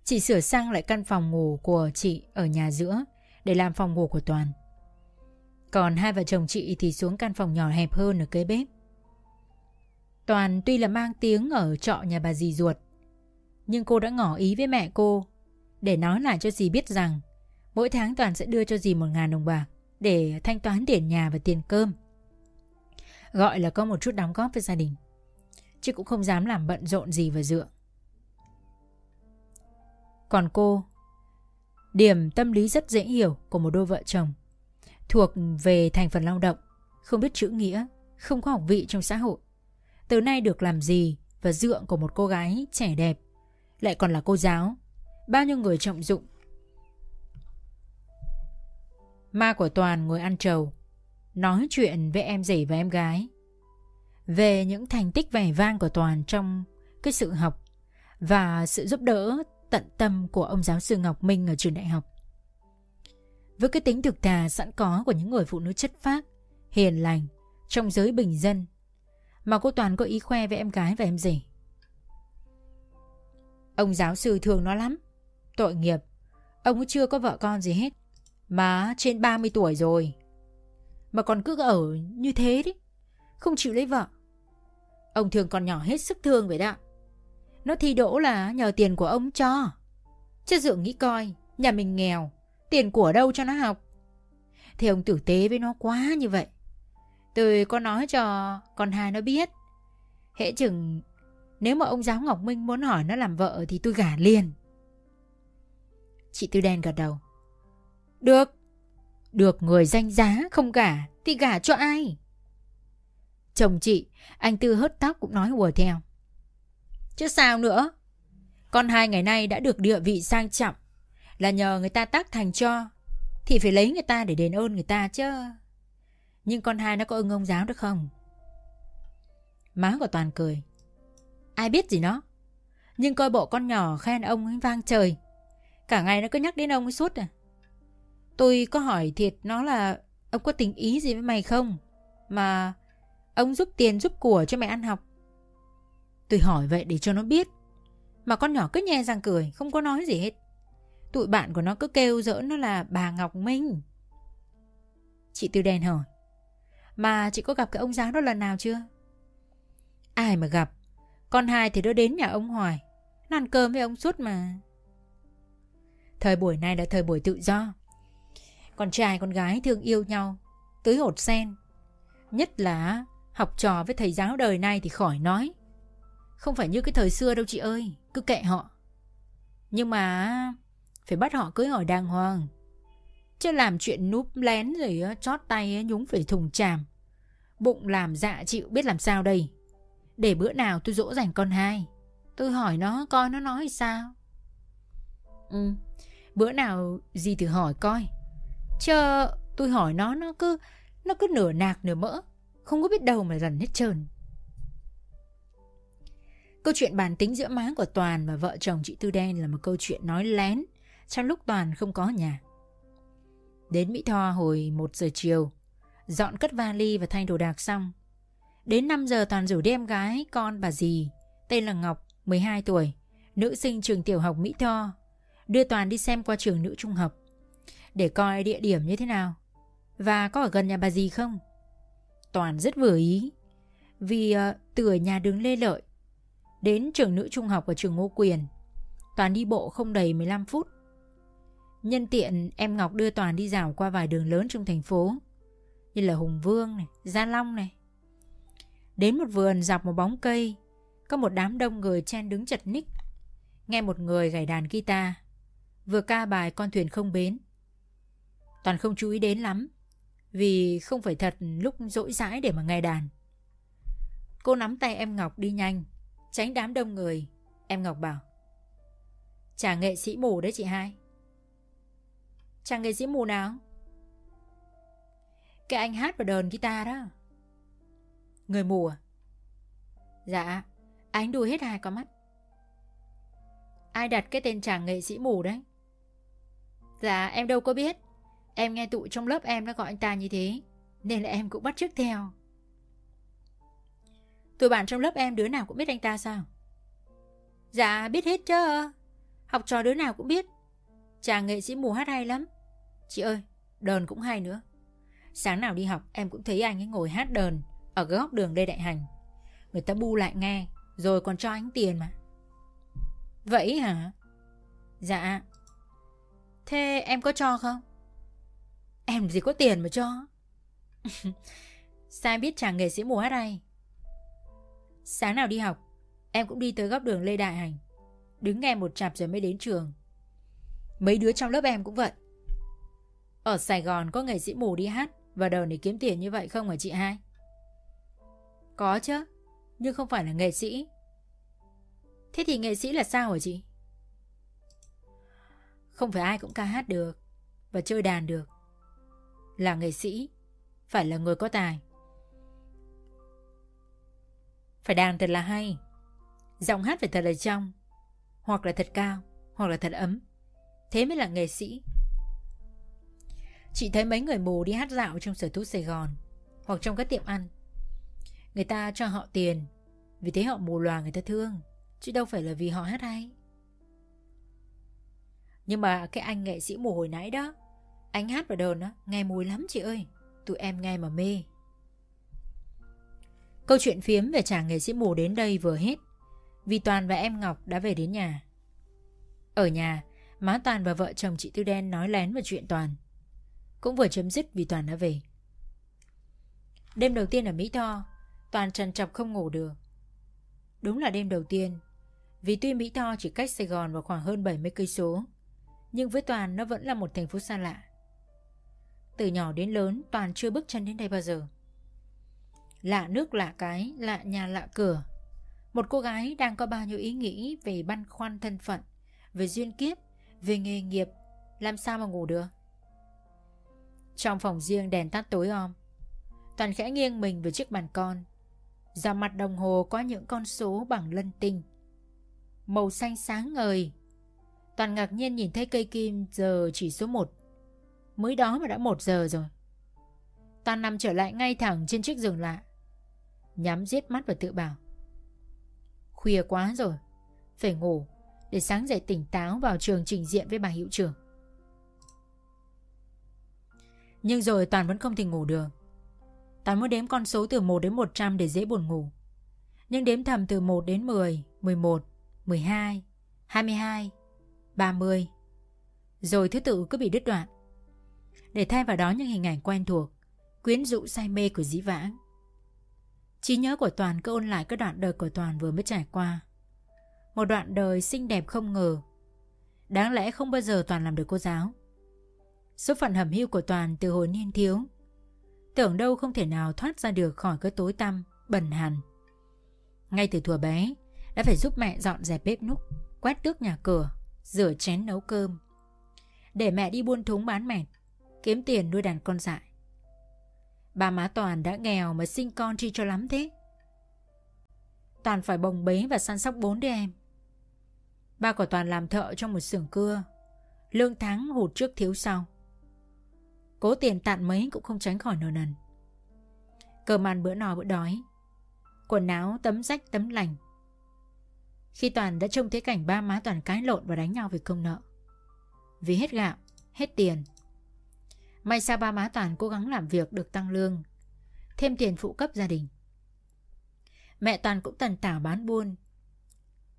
Chị sửa sang lại căn phòng ngủ của chị ở nhà giữa để làm phòng ngủ của Toàn. Còn hai vợ chồng chị thì xuống căn phòng nhỏ hẹp hơn ở kế bếp. Toàn tuy là mang tiếng ở trọ nhà bà dì ruột, nhưng cô đã ngỏ ý với mẹ cô để nói lại cho dì biết rằng mỗi tháng Toàn sẽ đưa cho dì một ngàn đồng bạc để thanh toán tiền nhà và tiền cơm. Gọi là có một chút đóng góp với gia đình, chứ cũng không dám làm bận rộn gì và dựa. Còn cô, điểm tâm lý rất dễ hiểu của một đôi vợ chồng, thuộc về thành phần lao động, không biết chữ nghĩa, không có học vị trong xã hội. Từ nay được làm gì và dựa của một cô gái trẻ đẹp, lại còn là cô giáo, bao nhiêu người trọng dụng. Ma của Toàn ngồi ăn trầu, nói chuyện với em rể và em gái. Về những thành tích vẻ vang của Toàn trong cái sự học và sự giúp đỡ tận tâm của ông giáo sư Ngọc Minh ở trường đại học. Với cái tính thực thà sẵn có của những người phụ nữ chất phác, hiền lành trong giới bình dân mà cô Toàn có ý khoe với em gái và em rể. Ông giáo sư thương nó lắm. Tội nghiệp, ông cũng chưa có vợ con gì hết. Mà trên 30 tuổi rồi. Mà còn cứ ở như thế đấy. Không chịu lấy vợ. Ông thường còn nhỏ hết sức thương vậy đó. Nó thi đỗ là nhờ tiền của ông cho. Chứ dượng nghĩ coi, nhà mình nghèo, tiền của đâu cho nó học. Thì ông tử tế với nó quá như vậy. Tôi có nói cho con hai nó biết. Hễ chừng nếu mà ông giáo Ngọc Minh muốn hỏi nó làm vợ thì tôi gả liền. Chị Tư Đen gật đầu. Được. Được người danh giá không gả thì gả cho ai? Chồng chị, anh Tư hớt tóc cũng nói hùa theo. Chứ sao nữa? Con hai ngày nay đã được địa vị sang trọng là nhờ người ta tác thành cho thì phải lấy người ta để đền ơn người ta chứ. Nhưng con hai nó có ưng ông giáo được không? Má của Toàn cười. Ai biết gì nó. Nhưng coi bộ con nhỏ khen ông ấy vang trời. Cả ngày nó cứ nhắc đến ông ấy suốt à. Tôi có hỏi thiệt nó là ông có tình ý gì với mày không? Mà ông giúp tiền giúp của cho mày ăn học. Tôi hỏi vậy để cho nó biết. Mà con nhỏ cứ nhe răng cười, không có nói gì hết. Tụi bạn của nó cứ kêu giỡn nó là bà Ngọc Minh. Chị Tư Đen hỏi. Mà chị có gặp cái ông giáo đó lần nào chưa? Ai mà gặp Con hai thì nó đến nhà ông hoài Nó ăn cơm với ông suốt mà Thời buổi này là thời buổi tự do. Con trai, con gái thương yêu nhau, Tưới hột sen. Nhất là học trò với thầy giáo đời này thì khỏi nói. Không phải như cái thời xưa đâu chị ơi, Cứ kệ họ. Nhưng mà Phải bắt họ cưới hỏi đàng hoàng. Chứ làm chuyện núp lén rồi chót tay nhúng phải thùng chàm. Bụng làm dạ chịu biết làm sao đây. Để bữa nào tôi dỗ dành con hai. Tôi hỏi nó, coi nó nói sao. Ừ. Bữa nào gì thử hỏi coi Chờ tôi hỏi nó Nó cứ Nó cứ nửa nạc nửa mỡ Không có biết đâu mà dần hết trơn Câu chuyện bàn tính giữa má của Toàn và vợ chồng chị Tư Đen là một câu chuyện nói lén trong lúc Toàn không có nhà. Đến Mỹ Tho hồi 1 giờ chiều, dọn cất vali và thay đồ đạc xong. Đến 5 giờ Toàn rủ đem gái con bà dì, tên là Ngọc, 12 tuổi, nữ sinh trường tiểu học Mỹ Tho, đưa Toàn đi xem qua trường nữ trung học, để coi địa điểm như thế nào, và có ở gần nhà bà gì không. Toàn rất vừa ý, vì ờ, từ ở nhà đường Lê Lợi đến trường nữ trung học ở trường Ngô Quyền, Toàn đi bộ không đầy 15 phút. Nhân tiện em Ngọc đưa Toàn đi dạo qua vài đường lớn trong thành phố Như là Hùng Vương này, Gia Long này. Đến một vườn dọc một bóng cây Có một đám đông người chen đứng chật ních. Nghe một người gảy đàn guitar. Vừa ca bài con thuyền không bến. Toàn không chú ý đến lắm, Vì không phải thật lúc dỗi dãi để mà nghe đàn. Cô nắm tay em Ngọc đi nhanh, Tránh đám đông người. Em Ngọc bảo chàng nghệ sĩ mù đấy chị hai. Chàng nghệ sĩ mù nào? Cái anh hát và đờn guitar đó. Người mù à? Dạ Anh đùi hết hai con mắt. Ai đặt cái tên chàng nghệ sĩ mù đấy? Dạ em đâu có biết. Em nghe tụi trong lớp em nó gọi anh ta như thế, Nên là em cũng bắt chước theo. Tụi bạn trong lớp em đứa nào cũng biết anh ta sao? Dạ biết hết chứ. Học trò đứa nào cũng biết. Chàng nghệ sĩ mù hát hay lắm. Chị ơi, đờn cũng hay nữa. Sáng nào đi học, em cũng thấy anh ấy ngồi hát đờn Ở góc đường Lê Đại Hành. Người ta bu lại nghe, Rồi còn cho anh tiền mà. Vậy hả? Dạ. Thế em có cho không? Em gì có tiền mà cho. [laughs] Sao biết chàng nghệ sĩ mùa hát hay. Sáng nào đi học, Em cũng đi tới góc đường Lê Đại Hành. Đứng nghe một chạp rồi mới đến trường. Mấy đứa trong lớp em cũng vậy. Ở Sài Gòn có nghệ sĩ mù đi hát Và đầu để kiếm tiền như vậy không hả chị hai? Có chứ, Nhưng không phải là nghệ sĩ. Thế thì nghệ sĩ là sao hả chị? Không phải ai cũng ca hát được Và chơi đàn được. Là nghệ sĩ, Phải là người có tài. Phải đàn thật là hay, Giọng hát phải thật là trong, Hoặc là thật cao, Hoặc là thật ấm. Thế mới là nghệ sĩ. Chị thấy mấy người mù đi hát dạo trong sở thú Sài Gòn Hoặc trong các tiệm ăn. Người ta cho họ tiền Vì thế họ mù loà người ta thương, Chứ đâu phải là vì họ hát hay. Nhưng mà cái anh nghệ sĩ mù hồi nãy đó, Anh hát và đờn đó Nghe mùi lắm chị ơi. Tụi em nghe mà mê. Câu chuyện phiếm về chàng nghệ sĩ mù đến đây vừa hết. Vì Toàn và em Ngọc đã về đến nhà. Ở nhà, Má Toàn và vợ chồng chị Tư Đen nói lén về chuyện Toàn. Cũng vừa chấm dứt vì Toàn đã về. Đêm đầu tiên ở Mỹ Tho, Toàn trần trọc không ngủ được. Đúng là đêm đầu tiên, Vì tuy Mỹ Tho chỉ cách Sài Gòn vào khoảng hơn 70 cây số nhưng với Toàn nó vẫn là một thành phố xa lạ. Từ nhỏ đến lớn, Toàn chưa bước chân đến đây bao giờ. Lạ nước, lạ cái, Lạ nhà, lạ cửa. Một cô gái đang có bao nhiêu ý nghĩ Về băn khoăn thân phận, Về duyên kiếp, Về nghề nghiệp, Làm sao mà ngủ được? Trong phòng riêng đèn tắt tối om, Toàn khẽ nghiêng mình về chiếc bàn con. Ra mặt đồng hồ có những con số bằng lân tinh. Màu xanh sáng ngời Toàn ngạc nhiên nhìn thấy cây kim giờ chỉ số 1 Mới đó mà đã 1 giờ rồi. Toàn nằm trở lại ngay thẳng trên chiếc giường lạ. Nhắm giết mắt và tự bảo. Khuya quá rồi. Phải ngủ Để sáng dậy tỉnh táo vào trường trình diện với bà hiệu trưởng. Nhưng rồi Toàn vẫn không thể ngủ được. Toàn muốn đếm con số từ 1 đến 100 để dễ buồn ngủ. Nhưng đếm thầm từ 1 đến 10, 11, 12, 22, 30 Rồi thứ tự cứ bị đứt đoạn. Để thay vào đó những hình ảnh quen thuộc Quyến rũ say mê của dĩ vãng. Trí nhớ của Toàn cứ ôn lại các đoạn đời của Toàn vừa mới trải qua. Một đoạn đời xinh đẹp không ngờ. Đáng lẽ không bao giờ Toàn làm được cô giáo. Số phận hầm hưu của Toàn từ hồi niên thiếu. Tưởng đâu không thể nào thoát ra được khỏi cái tối tăm, bẩn hàn. Ngay từ thuở bé Đã phải giúp mẹ dọn dẹp bếp núc Quét tước nhà cửa. Rửa chén nấu cơm. Để mẹ đi buôn thúng bán mẹt Kiếm tiền nuôi đàn con dại. Bà má Toàn đã nghèo mà sinh con chi cho lắm thế. Toàn phải bồng bế và săn sóc bốn đứa em. Ba của Toàn làm thợ trong một xưởng cưa. Lương tháng hụt trước thiếu sau. Cố tiền tạn mấy cũng không tránh khỏi nợ nần. Cơm ăn bữa no bữa đói. Quần áo tấm rách tấm lành. Khi Toàn đã trông thấy cảnh ba má Toàn cãi lộn và đánh nhau vì công nợ Vì hết gạo, hết tiền May sao ba má Toàn cố gắng làm việc được tăng lương Thêm tiền phụ cấp gia đình Mẹ Toàn cũng tần tảo bán buôn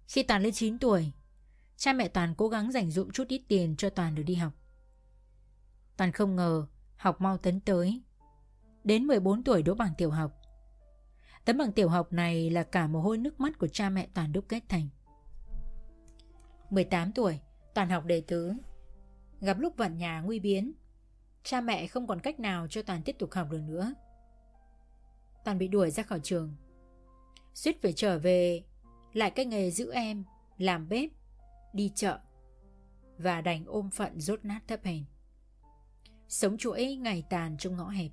Khi Toàn lên 9 tuổi Cha mẹ Toàn cố gắng dành dụm chút ít tiền cho Toàn được đi học Toàn không ngờ học mau tấn tới. Đến 14 tuổi đỗ bằng tiểu học. Tấm bằng tiểu học này là cả mồ hôi nước mắt của cha mẹ Toàn đúc kết thành. 18 tuổi, Toàn học đệ tứ. Gặp lúc vận nhà nguy biến, cha mẹ không còn cách nào cho Toàn tiếp tục học được nữa. Toàn bị đuổi ra khỏi trường. Suýt phải trở về lại cái nghề giữ em, làm bếp, đi chợ và đành ôm phận rốt nát thấp hèn. Sống chuỗi ngày tàn trong ngõ hẹp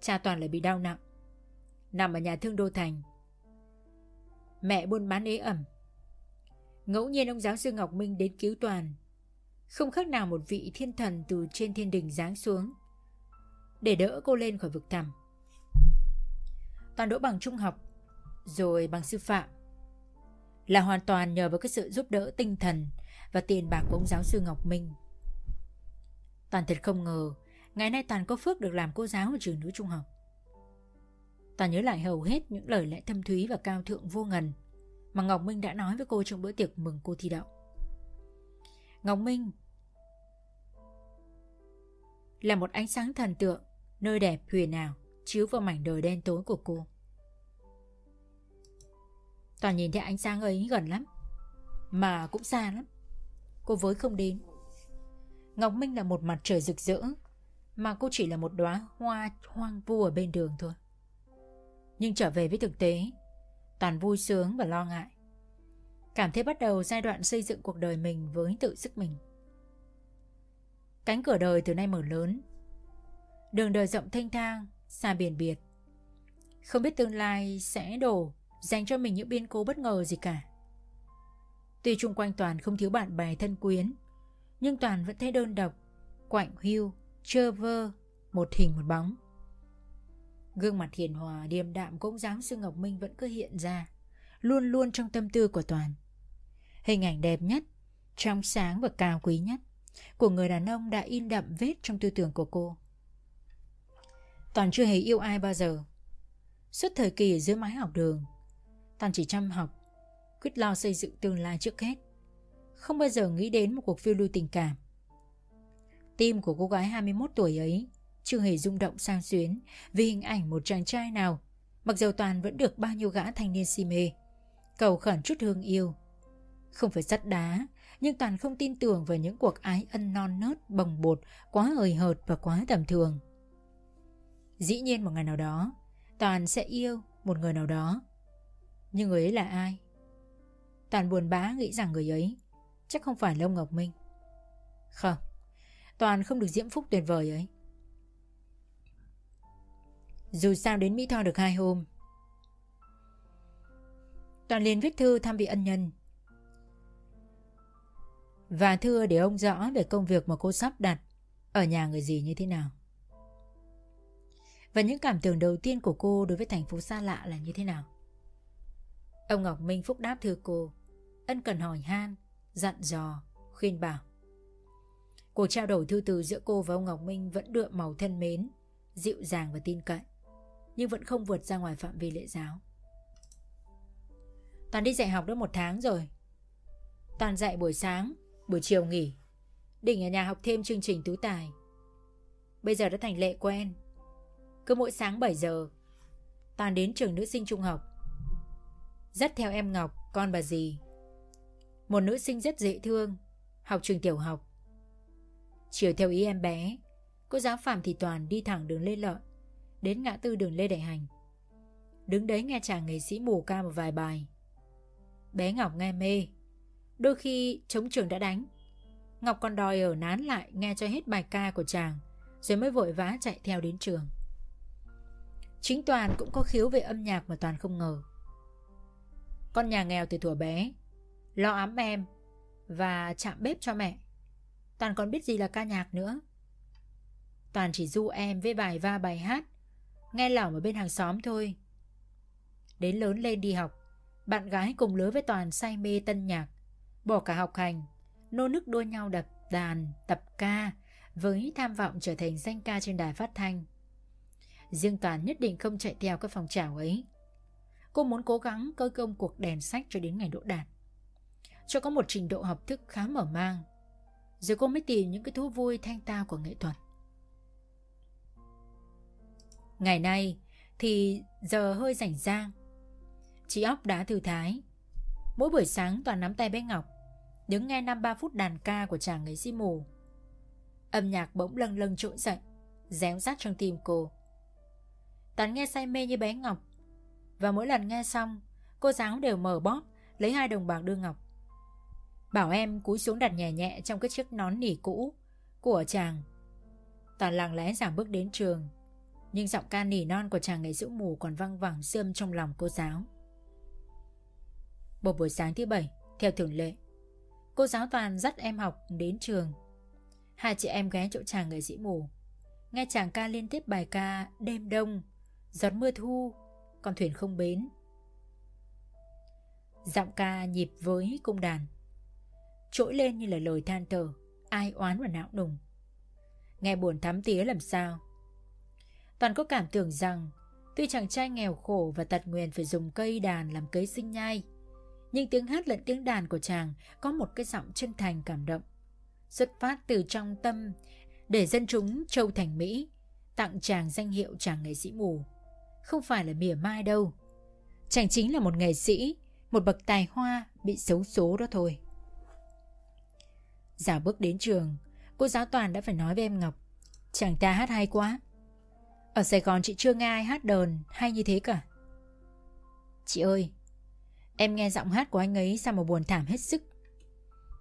Cha Toàn lại bị đau nặng Nằm ở nhà thương đô thành. Mẹ buôn bán ế ẩm. Ngẫu nhiên ông giáo sư Ngọc Minh đến cứu Toàn. Không khác nào một vị thiên thần từ trên thiên đình giáng xuống. Để đỡ cô lên khỏi vực thẳm. Toàn đỗ bằng trung học, Rồi bằng sư phạm. Là hoàn toàn nhờ vào cái sự giúp đỡ tinh thần Và tiền bạc của ông giáo sư Ngọc Minh. Toàn thật không ngờ, Ngày nay Toàn có phước được làm cô giáo ở trường nữ trung học. Toàn nhớ lại hầu hết những lời lẽ thâm thúy và cao thượng vô ngần Mà Ngọc Minh đã nói với cô trong bữa tiệc mừng cô thi đậu. Ngọc Minh Là một ánh sáng thần tượng, Nơi đẹp huyền ảo, Chiếu vào mảnh đời đen tối của cô. Toàn nhìn thấy ánh sáng ấy gần lắm, Mà cũng xa lắm. Cô với không đến. Ngọc Minh là một mặt trời rực rỡ, Mà cô chỉ là một đóa hoa hoang vu ở bên đường thôi. Nhưng trở về với thực tế Toàn vui sướng và lo ngại. Cảm thấy bắt đầu giai đoạn xây dựng cuộc đời mình với tự sức mình. Cánh cửa đời từ nay mở lớn. Đường đời rộng thanh thang Xa biển biệt. Không biết tương lai sẽ đổ Dành cho mình những biến cố bất ngờ gì cả. Tuy chung quanh Toàn không thiếu bạn bè thân quyến nhưng Toàn vẫn thấy đơn độc, quạnh hiu, trơ vơ, một hình một bóng. Gương mặt hiền hòa điềm đạm cũng giáo sư Ngọc Minh vẫn cứ hiện ra, luôn luôn trong tâm tư của Toàn. Hình ảnh đẹp nhất, trong sáng và cao quý nhất của người đàn ông đã in đậm vết trong tư tưởng của cô. Toàn chưa hề yêu ai bao giờ. Suốt thời kỳ ở dưới mái học đường, Toàn chỉ chăm học, quyết lo xây dựng tương lai trước hết không bao giờ nghĩ đến một cuộc phiêu lưu tình cảm. Tim của cô gái 21 tuổi ấy chưa hề rung động sang xuyến vì hình ảnh một chàng trai nào, mặc dầu toàn vẫn được bao nhiêu gã thanh niên si mê, cầu khẩn chút hương yêu. Không phải sắt đá, nhưng toàn không tin tưởng vào những cuộc ái ân non nớt, bồng bột, quá hời hợt và quá tầm thường. Dĩ nhiên một ngày nào đó, toàn sẽ yêu một người nào đó. Nhưng người ấy là ai? Toàn buồn bã nghĩ rằng người ấy Chắc không phải lông Ngọc Minh Không Toàn không được diễm phúc tuyệt vời ấy dù sao đến Mỹ Tho được hai hôm. Toàn liền viết thư thăm vị ân nhân. Và thưa để ông rõ về công việc mà cô sắp đặt. Ở nhà người gì như thế nào? Và những cảm tưởng đầu tiên của cô đối với thành phố xa lạ là như thế nào? Ông Ngọc Minh phúc đáp thư cô. Ân cần hỏi han dặn dò, khuyên bảo. Cuộc trao đổi thư từ giữa cô và ông Ngọc Minh vẫn đượm màu thân mến, dịu dàng và tin cậy, nhưng vẫn không vượt ra ngoài phạm vi lễ giáo. Toàn đi dạy học đã một tháng rồi. Toàn dạy buổi sáng, buổi chiều nghỉ, định ở nhà học thêm chương trình tú tài. Bây giờ đã thành lệ quen. Cứ mỗi sáng 7 giờ, Toàn đến trường nữ sinh trung học. Dắt theo em Ngọc, con bà dì, một nữ sinh rất dễ thương Học trường tiểu học Chiều theo ý em bé Cô giáo Phạm Thị Toàn đi thẳng đường Lê Lợi Đến ngã tư đường Lê Đại Hành. Đứng đấy nghe chàng nghệ sĩ mù ca một vài bài. Bé Ngọc nghe mê. Đôi khi chống trường đã đánh. Ngọc còn đòi ở nán lại nghe cho hết bài ca của chàng Rồi mới vội vã chạy theo đến trường. Chính Toàn cũng có khiếu về âm nhạc mà Toàn không ngờ. Con nhà nghèo từ thuở bé lo ấm em và chạm bếp cho mẹ. Toàn còn biết gì là ca nhạc nữa. Toàn chỉ du em với bài va bài hát, nghe lỏng ở bên hàng xóm thôi. Đến lớn lên đi học, bạn gái cùng lứa với Toàn say mê tân nhạc, bỏ cả học hành, nô nức đua nhau đập đàn, tập ca, với tham vọng trở thành danh ca trên đài phát thanh. Riêng Toàn nhất định không chạy theo các phòng trào ấy. Cô muốn cố gắng cơ công cuộc đèn sách cho đến ngày đỗ đạt cho có một trình độ học thức khá mở mang rồi cô mới tìm những cái thú vui thanh tao của nghệ thuật ngày nay thì giờ hơi rảnh rang. Chị óc đã thư thái. Mỗi buổi sáng toàn nắm tay bé ngọc đứng nghe năm ba phút đàn ca của chàng nghệ sĩ mù. Âm nhạc bỗng lâng lâng trỗi dậy réo rát trong tim cô. Toàn nghe say mê như bé ngọc. Và mỗi lần nghe xong cô giáo đều mở bóp lấy hai đồng bạc đưa ngọc. Bảo em cúi xuống đặt nhẹ nhẹ trong cái chiếc nón nỉ cũ của chàng. Toàn lặng lẽ giảm bước đến trường, nhưng giọng ca nỉ non của chàng nghệ sĩ mù còn văng vẳng sươm trong lòng cô giáo. Một buổi sáng thứ bảy, Theo thường lệ, Cô giáo toàn dắt em học đến trường. Hai chị em ghé chỗ chàng nghệ sĩ mù. Nghe chàng ca liên tiếp bài ca Đêm đông, Giọt mưa thu Con thuyền không bến. Giọng ca nhịp với cung đàn, Trỗi lên như là lời than thở, Ai oán và não nùng. Nghe buồn thắm tía làm sao? Toàn có cảm tưởng rằng, Tuy chàng trai nghèo khổ và tật nguyền phải dùng cây đàn làm cấy sinh nhai, Nhưng tiếng hát lẫn tiếng đàn của chàng có một cái giọng chân thành cảm động. Xuất phát từ trong tâm, để dân chúng châu thành Mỹ, tặng chàng danh hiệu chàng nghệ sĩ mù. Không phải là mỉa mai đâu. Chàng chính là một nghệ sĩ, Một bậc tài hoa bị xấu số đó thôi. Giả bước đến trường, Cô giáo toàn đã phải nói với em Ngọc, Chàng ta hát hay quá. Ở Sài Gòn chị chưa nghe ai hát đờn hay như thế cả. Chị ơi, Em nghe giọng hát của anh ấy sao mà buồn thảm hết sức.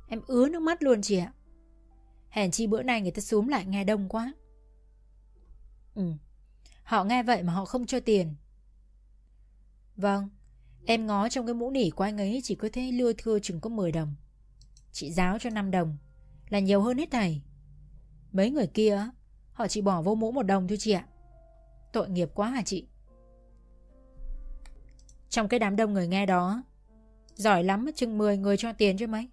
Em ứa nước mắt luôn chị ạ. Hèn chi bữa nay người ta xuống lại nghe đông quá. Ừ Họ nghe vậy mà họ không cho tiền. Vâng Em ngó trong cái mũ nỉ của anh ấy Chỉ có thể lưa thưa chừng có 10 đồng. Chị giáo cho 5 đồng, Là nhiều hơn hết thầy. Mấy người kia Họ chỉ bỏ vô mũ một đồng thôi chị ạ. Tội nghiệp quá hả chị? Trong cái đám đông người nghe đó, Giỏi lắm chừng 10 người cho tiền chứ mấy.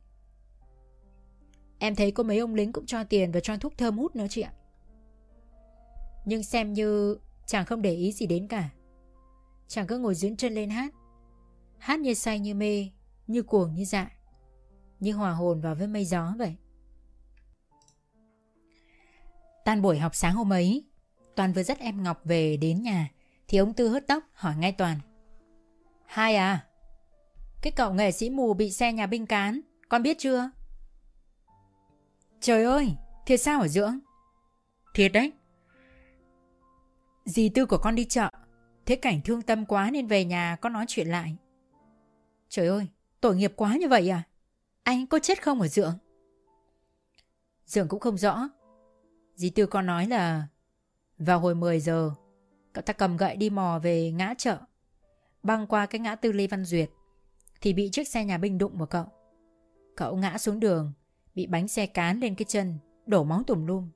Em thấy có mấy ông lính cũng cho tiền và cho thuốc thơm hút nữa chị ạ. Nhưng xem như chàng không để ý gì đến cả. Chàng cứ ngồi dưỡng chân lên hát. Hát như say như mê, Như cuồng như dại Như hòa hồn vào với mây gió vậy. Tan buổi học sáng hôm ấy Toàn vừa dắt em Ngọc về đến nhà Thì ông Tư hớt tóc hỏi ngay Toàn. Hai à Cái cậu nghệ sĩ mù bị xe nhà binh cán Con biết chưa? Trời ơi Thiệt sao hả Dưỡng? Thiệt đấy. Dì Tư của con đi chợ Thế cảnh thương tâm quá nên về nhà con nói chuyện lại. Trời ơi Tội nghiệp quá như vậy à? Anh có chết không ở Dượng Dượng cũng không rõ. Dì Tư con nói là vào hồi 10 giờ, Cậu ta cầm gậy đi mò về ngã chợ. Băng qua cái ngã tư Lê Văn Duyệt, Thì bị chiếc xe nhà binh đụng vào cậu. Cậu ngã xuống đường, Bị bánh xe cán lên cái chân, Đổ máu tùm lum.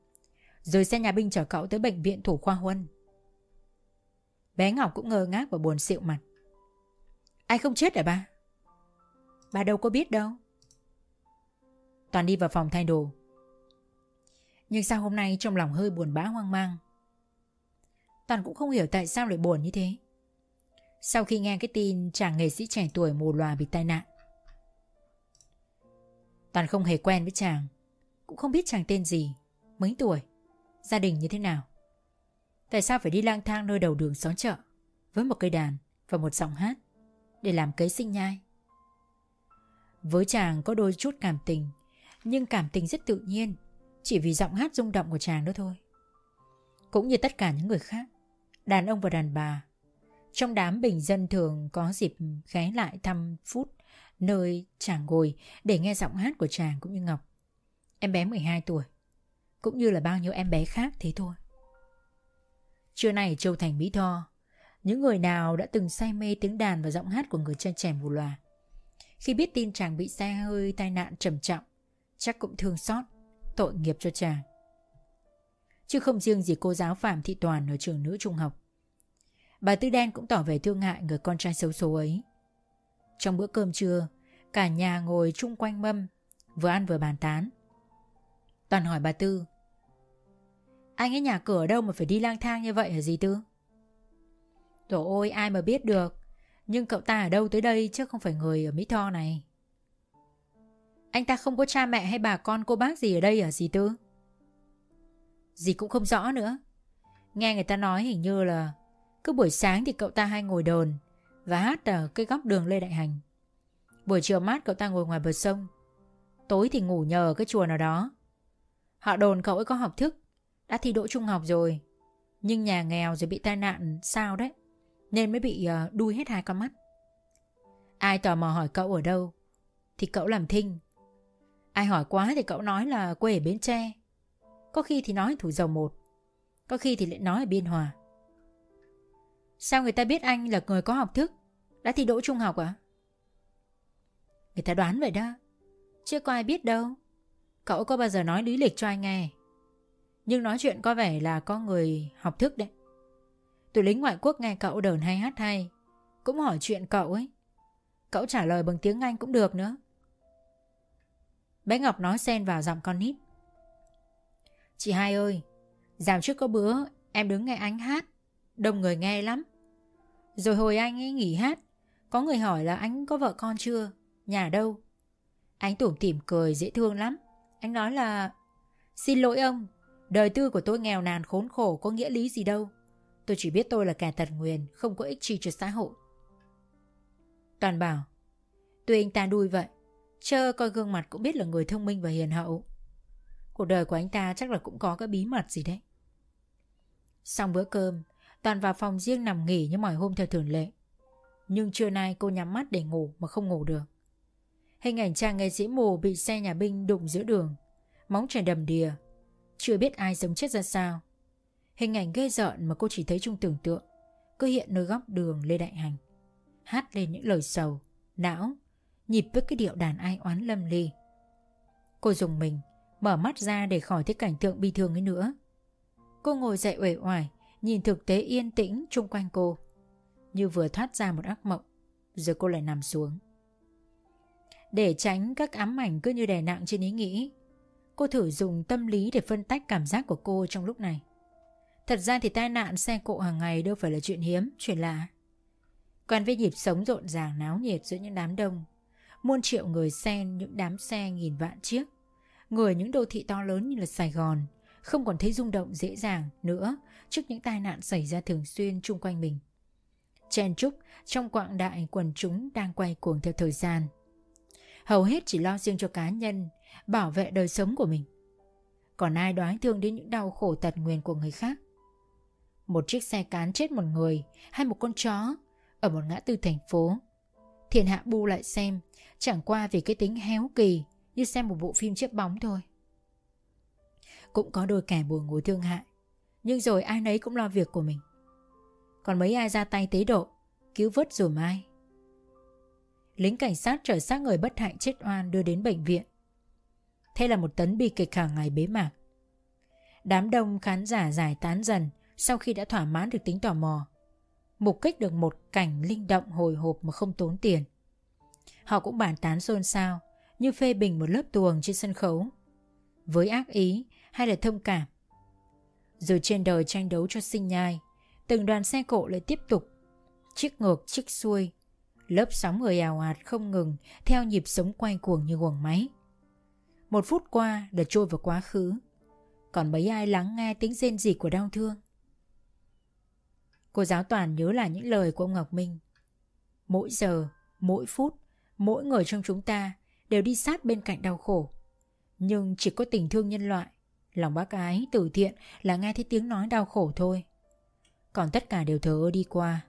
Rồi xe nhà binh chở cậu tới bệnh viện thủ khoa huân. Bé Ngọc cũng ngơ ngác và buồn xịu mặt. Ai không chết hả ba? Bà đâu có biết đâu. Toàn đi vào phòng thay đồ. Nhưng sao hôm nay trong lòng hơi buồn bã hoang mang Toàn cũng không hiểu tại sao lại buồn như thế. Sau khi nghe cái tin chàng nghệ sĩ trẻ tuổi mù loà bị tai nạn, Toàn không hề quen với chàng, Cũng không biết chàng tên gì, Mấy tuổi, Gia đình như thế nào. Tại sao phải đi lang thang nơi đầu đường xóm chợ Với một cây đàn và một giọng hát Để làm cấy sinh nhai? Với chàng có đôi chút cảm tình, Nhưng cảm tình rất tự nhiên, Chỉ vì giọng hát rung động của chàng đó thôi. Cũng như tất cả những người khác. Đàn ông và đàn bà. Trong đám bình dân thường có dịp ghé lại thăm phút Nơi chàng ngồi để nghe giọng hát của chàng cũng như Ngọc. Em bé 12 tuổi. Cũng như là bao nhiêu em bé khác thế thôi. Trưa nay ở Châu Thành, Mỹ Tho, Những người nào đã từng say mê tiếng đàn và giọng hát của người trai trẻ mù loà? Khi biết tin chàng bị xe hơi tai nạn trầm trọng, Chắc cũng thương xót Tội nghiệp cho chàng. Chứ không riêng gì cô giáo Phạm Thị Toàn ở trường nữ trung học Bà Tư Đen cũng tỏ vẻ thương hại người con trai xấu số ấy Trong bữa cơm trưa, Cả nhà ngồi chung quanh mâm, Vừa ăn vừa bàn tán Toàn hỏi bà Tư, anh ấy nhà cửa ở đâu mà phải đi lang thang như vậy hả dì Tư? Tổ ôi, ai mà biết được, Nhưng cậu ta ở đâu tới đây chứ không phải người ở Mỹ Tho này Anh ta không có cha mẹ hay bà con cô bác gì ở đây hả dì Tư? Gì cũng không rõ nữa. Nghe người ta nói hình như là Cứ buổi sáng thì cậu ta hay ngồi đồn Và hát ở cái góc đường Lê Đại Hành. Buổi chiều mát cậu ta ngồi ngoài bờ sông. Tối thì ngủ nhờ ở cái chùa nào đó. Họ đồn cậu ấy có học thức, đã thi đỗ trung học rồi. Nhưng nhà nghèo rồi bị tai nạn sao đấy, Nên mới bị ờ, đuôi hết hai con mắt. Ai tò mò hỏi cậu ở đâu Thì cậu làm thinh. Ai hỏi quá thì cậu nói là quê ở Bến Tre. Có khi thì nói Thủ Dầu Một, Có khi thì lại nói ở Biên Hòa. Sao người ta biết anh là người có học thức? Đã thi đỗ trung học à? Người ta đoán vậy đó. Chưa có ai biết đâu. Cậu có bao giờ nói lý lịch cho anh nghe? Nhưng nói chuyện có vẻ là có người học thức đấy. Tụi lính ngoại quốc nghe cậu đờn hay hát hay, Cũng hỏi chuyện cậu ấy. Cậu trả lời bằng tiếng Anh cũng được nữa. Bé Ngọc nói xen vào giọng con nít. Chị hai ơi, Dạo trước có bữa em đứng nghe anh hát, Đông người nghe lắm. Rồi hồi anh ấy nghỉ hát, Có người hỏi là anh có vợ con chưa, Nhà đâu? Anh tủm tỉm cười dễ thương lắm. Anh nói là, Xin lỗi ông, Đời tư của tôi nghèo nàn khốn khổ, có nghĩa lý gì đâu. Tôi chỉ biết tôi là kẻ tật nguyền, Không có ích chi cho xã hội. Toàn bảo, Tuy anh ta đuôi vậy Chơ coi gương mặt cũng biết là người thông minh và hiền hậu. Cuộc đời của anh ta chắc là cũng có cái bí mật gì đấy. Xong bữa cơm, Toàn vào phòng riêng nằm nghỉ như mọi hôm theo thường lệ. Nhưng trưa nay cô nhắm mắt để ngủ mà không ngủ được. Hình ảnh chàng nghệ sĩ mù bị xe nhà binh đụng giữa đường, Móng trời đầm đìa, Chưa biết ai sống chết ra sao. Hình ảnh ghê rợn mà cô chỉ thấy trong tưởng tượng, Cứ hiện nơi góc đường Lê Đại Hành, Hát lên những lời sầu, Não, Nhịp với cái điệu đàn ai oán lâm ly. Cô dùng mình Mở mắt ra để khỏi thấy cảnh tượng bi thương ấy nữa. Cô ngồi dậy uể oải Nhìn thực tế yên tĩnh chung quanh cô. Như vừa thoát ra một ác mộng Rồi cô lại nằm xuống. Để tránh các ám ảnh cứ như đè nặng trên ý nghĩ Cô thử dùng tâm lý để phân tách cảm giác của cô trong lúc này. Thật ra thì tai nạn xe cộ hàng ngày đâu phải là chuyện hiếm, chuyện lạ. Quen với nhịp sống rộn ràng náo nhiệt giữa những đám đông Muôn triệu người xen những đám xe nghìn vạn chiếc. Người những đô thị to lớn như là Sài Gòn Không còn thấy rung động dễ dàng nữa Trước những tai nạn xảy ra thường xuyên chung quanh mình. Chen trúc trong quạng đại quần chúng đang quay cuồng theo thời gian. Hầu hết chỉ lo riêng cho cá nhân, Bảo vệ đời sống của mình. Còn ai đoái thương đến những đau khổ tật nguyền của người khác? Một chiếc xe cán chết một người Hay một con chó Ở một ngã tư thành phố, Thiên hạ bu lại xem, Chẳng qua vì cái tính héo kỳ như xem một bộ phim chiếc bóng thôi. Cũng có đôi kẻ buồn ngồi thương hại, Nhưng rồi ai nấy cũng lo việc của mình. Còn mấy ai ra tay tế độ, Cứu vớt rồi mai. Lính cảnh sát trở xác người bất hạnh chết oan đưa đến bệnh viện. Thế là một tấn bi kịch hàng ngày bế mạc. Đám đông khán giả giải tán dần Sau khi đã thỏa mãn được tính tò mò. Mục kích được một cảnh linh động hồi hộp mà không tốn tiền. Họ cũng bàn tán xôn xao. Như phê bình một lớp tuồng trên sân khấu. Với ác ý hay là thông cảm? Rồi trên đời tranh đấu cho sinh nhai Từng đoàn xe cộ lại tiếp tục. Chiếc ngược chiếc xuôi Lớp sóng người ào ạt không ngừng Theo nhịp sống quay cuồng như guồng máy. Một phút qua đã trôi vào quá khứ Còn mấy ai lắng nghe tiếng rên rỉ của đau thương? Cô giáo toàn nhớ lại những lời của ông Ngọc Minh. Mỗi giờ, mỗi phút Mỗi người trong chúng ta Đều đi sát bên cạnh đau khổ. Nhưng chỉ có tình thương nhân loại Lòng bác ái, từ thiện Là nghe thấy tiếng nói đau khổ thôi. Còn tất cả đều thờ ơ đi qua.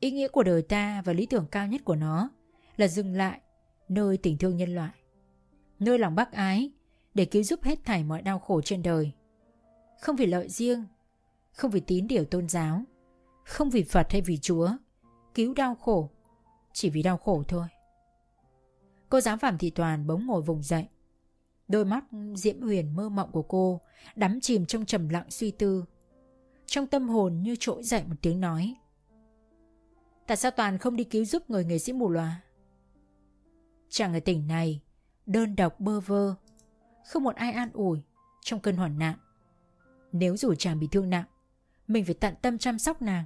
Ý nghĩa của đời ta và lý tưởng cao nhất của nó Là dừng lại Nơi tình thương nhân loại Nơi lòng bác ái Để cứu giúp hết thảy mọi đau khổ trên đời. Không vì lợi riêng Không vì tín điều tôn giáo Không vì Phật hay vì Chúa Cứu đau khổ Chỉ vì đau khổ thôi. Cô giáo Phạm Thị Toàn bỗng ngồi vùng dậy. Đôi mắt diễm huyền mơ mộng của cô Đắm chìm trong trầm lặng suy tư. Trong tâm hồn như trỗi dậy một tiếng nói, Tại sao Toàn không đi cứu giúp người nghệ sĩ mù loà? Chàng ở tỉnh này, Đơn độc, bơ vơ, Không một ai an ủi Trong cơn hoạn nạn. Nếu dù chàng bị thương nặng, Mình phải tận tâm chăm sóc nàng.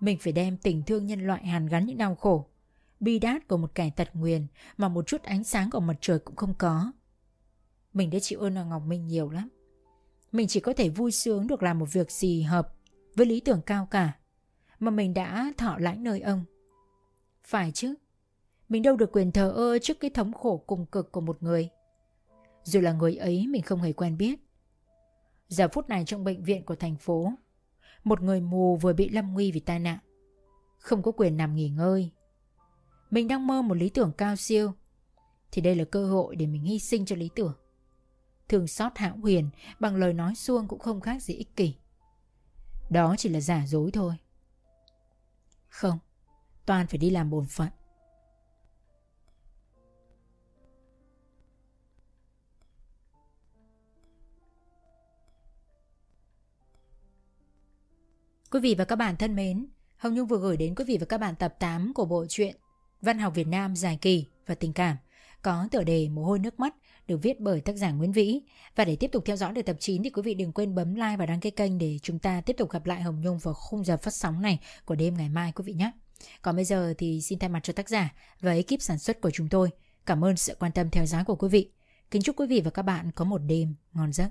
Mình phải đem tình thương nhân loại hàn gắn những đau khổ Bi đát của một kẻ tật nguyền Mà một chút ánh sáng của mặt trời cũng không có Mình đã chịu ơn ở Ngọc Minh nhiều lắm Mình chỉ có thể vui sướng được làm một việc gì hợp Với lý tưởng cao cả mà mình đã thọ lãnh nơi ông. Phải chứ, mình đâu được quyền thờ ơ trước cái thống khổ cùng cực của một người. Dù là người ấy mình không hề quen biết. Giờ phút này trong bệnh viện của thành phố, một người mù vừa bị lâm nguy vì tai nạn. Không có quyền nằm nghỉ ngơi mình đang mơ một lý tưởng cao siêu. Thì đây là cơ hội để mình hy sinh cho lý tưởng. Thường xót hão huyền bằng lời nói suông cũng không khác gì ích kỷ. Đó chỉ là giả dối thôi. Không toàn phải đi làm bổn phận. Quý vị và các bạn thân mến, Hồng Nhung vừa gửi đến quý vị và các bạn tập 8 của bộ truyện Văn học Việt Nam dài kỳ và tình cảm có tựa đề Mồ hôi nước mắt được viết bởi tác giả Nguyễn Vĩ. Và để tiếp tục theo dõi được tập 9 thì quý vị đừng quên bấm like và đăng ký kênh để chúng ta tiếp tục gặp lại Hồng Nhung vào khung giờ phát sóng này của đêm ngày mai, quý vị nhé. Còn bây giờ thì xin thay mặt cho tác giả và ekip sản xuất của chúng tôi. Cảm ơn sự quan tâm theo dõi của quý vị. Kính chúc quý vị và các bạn có một đêm ngon giấc.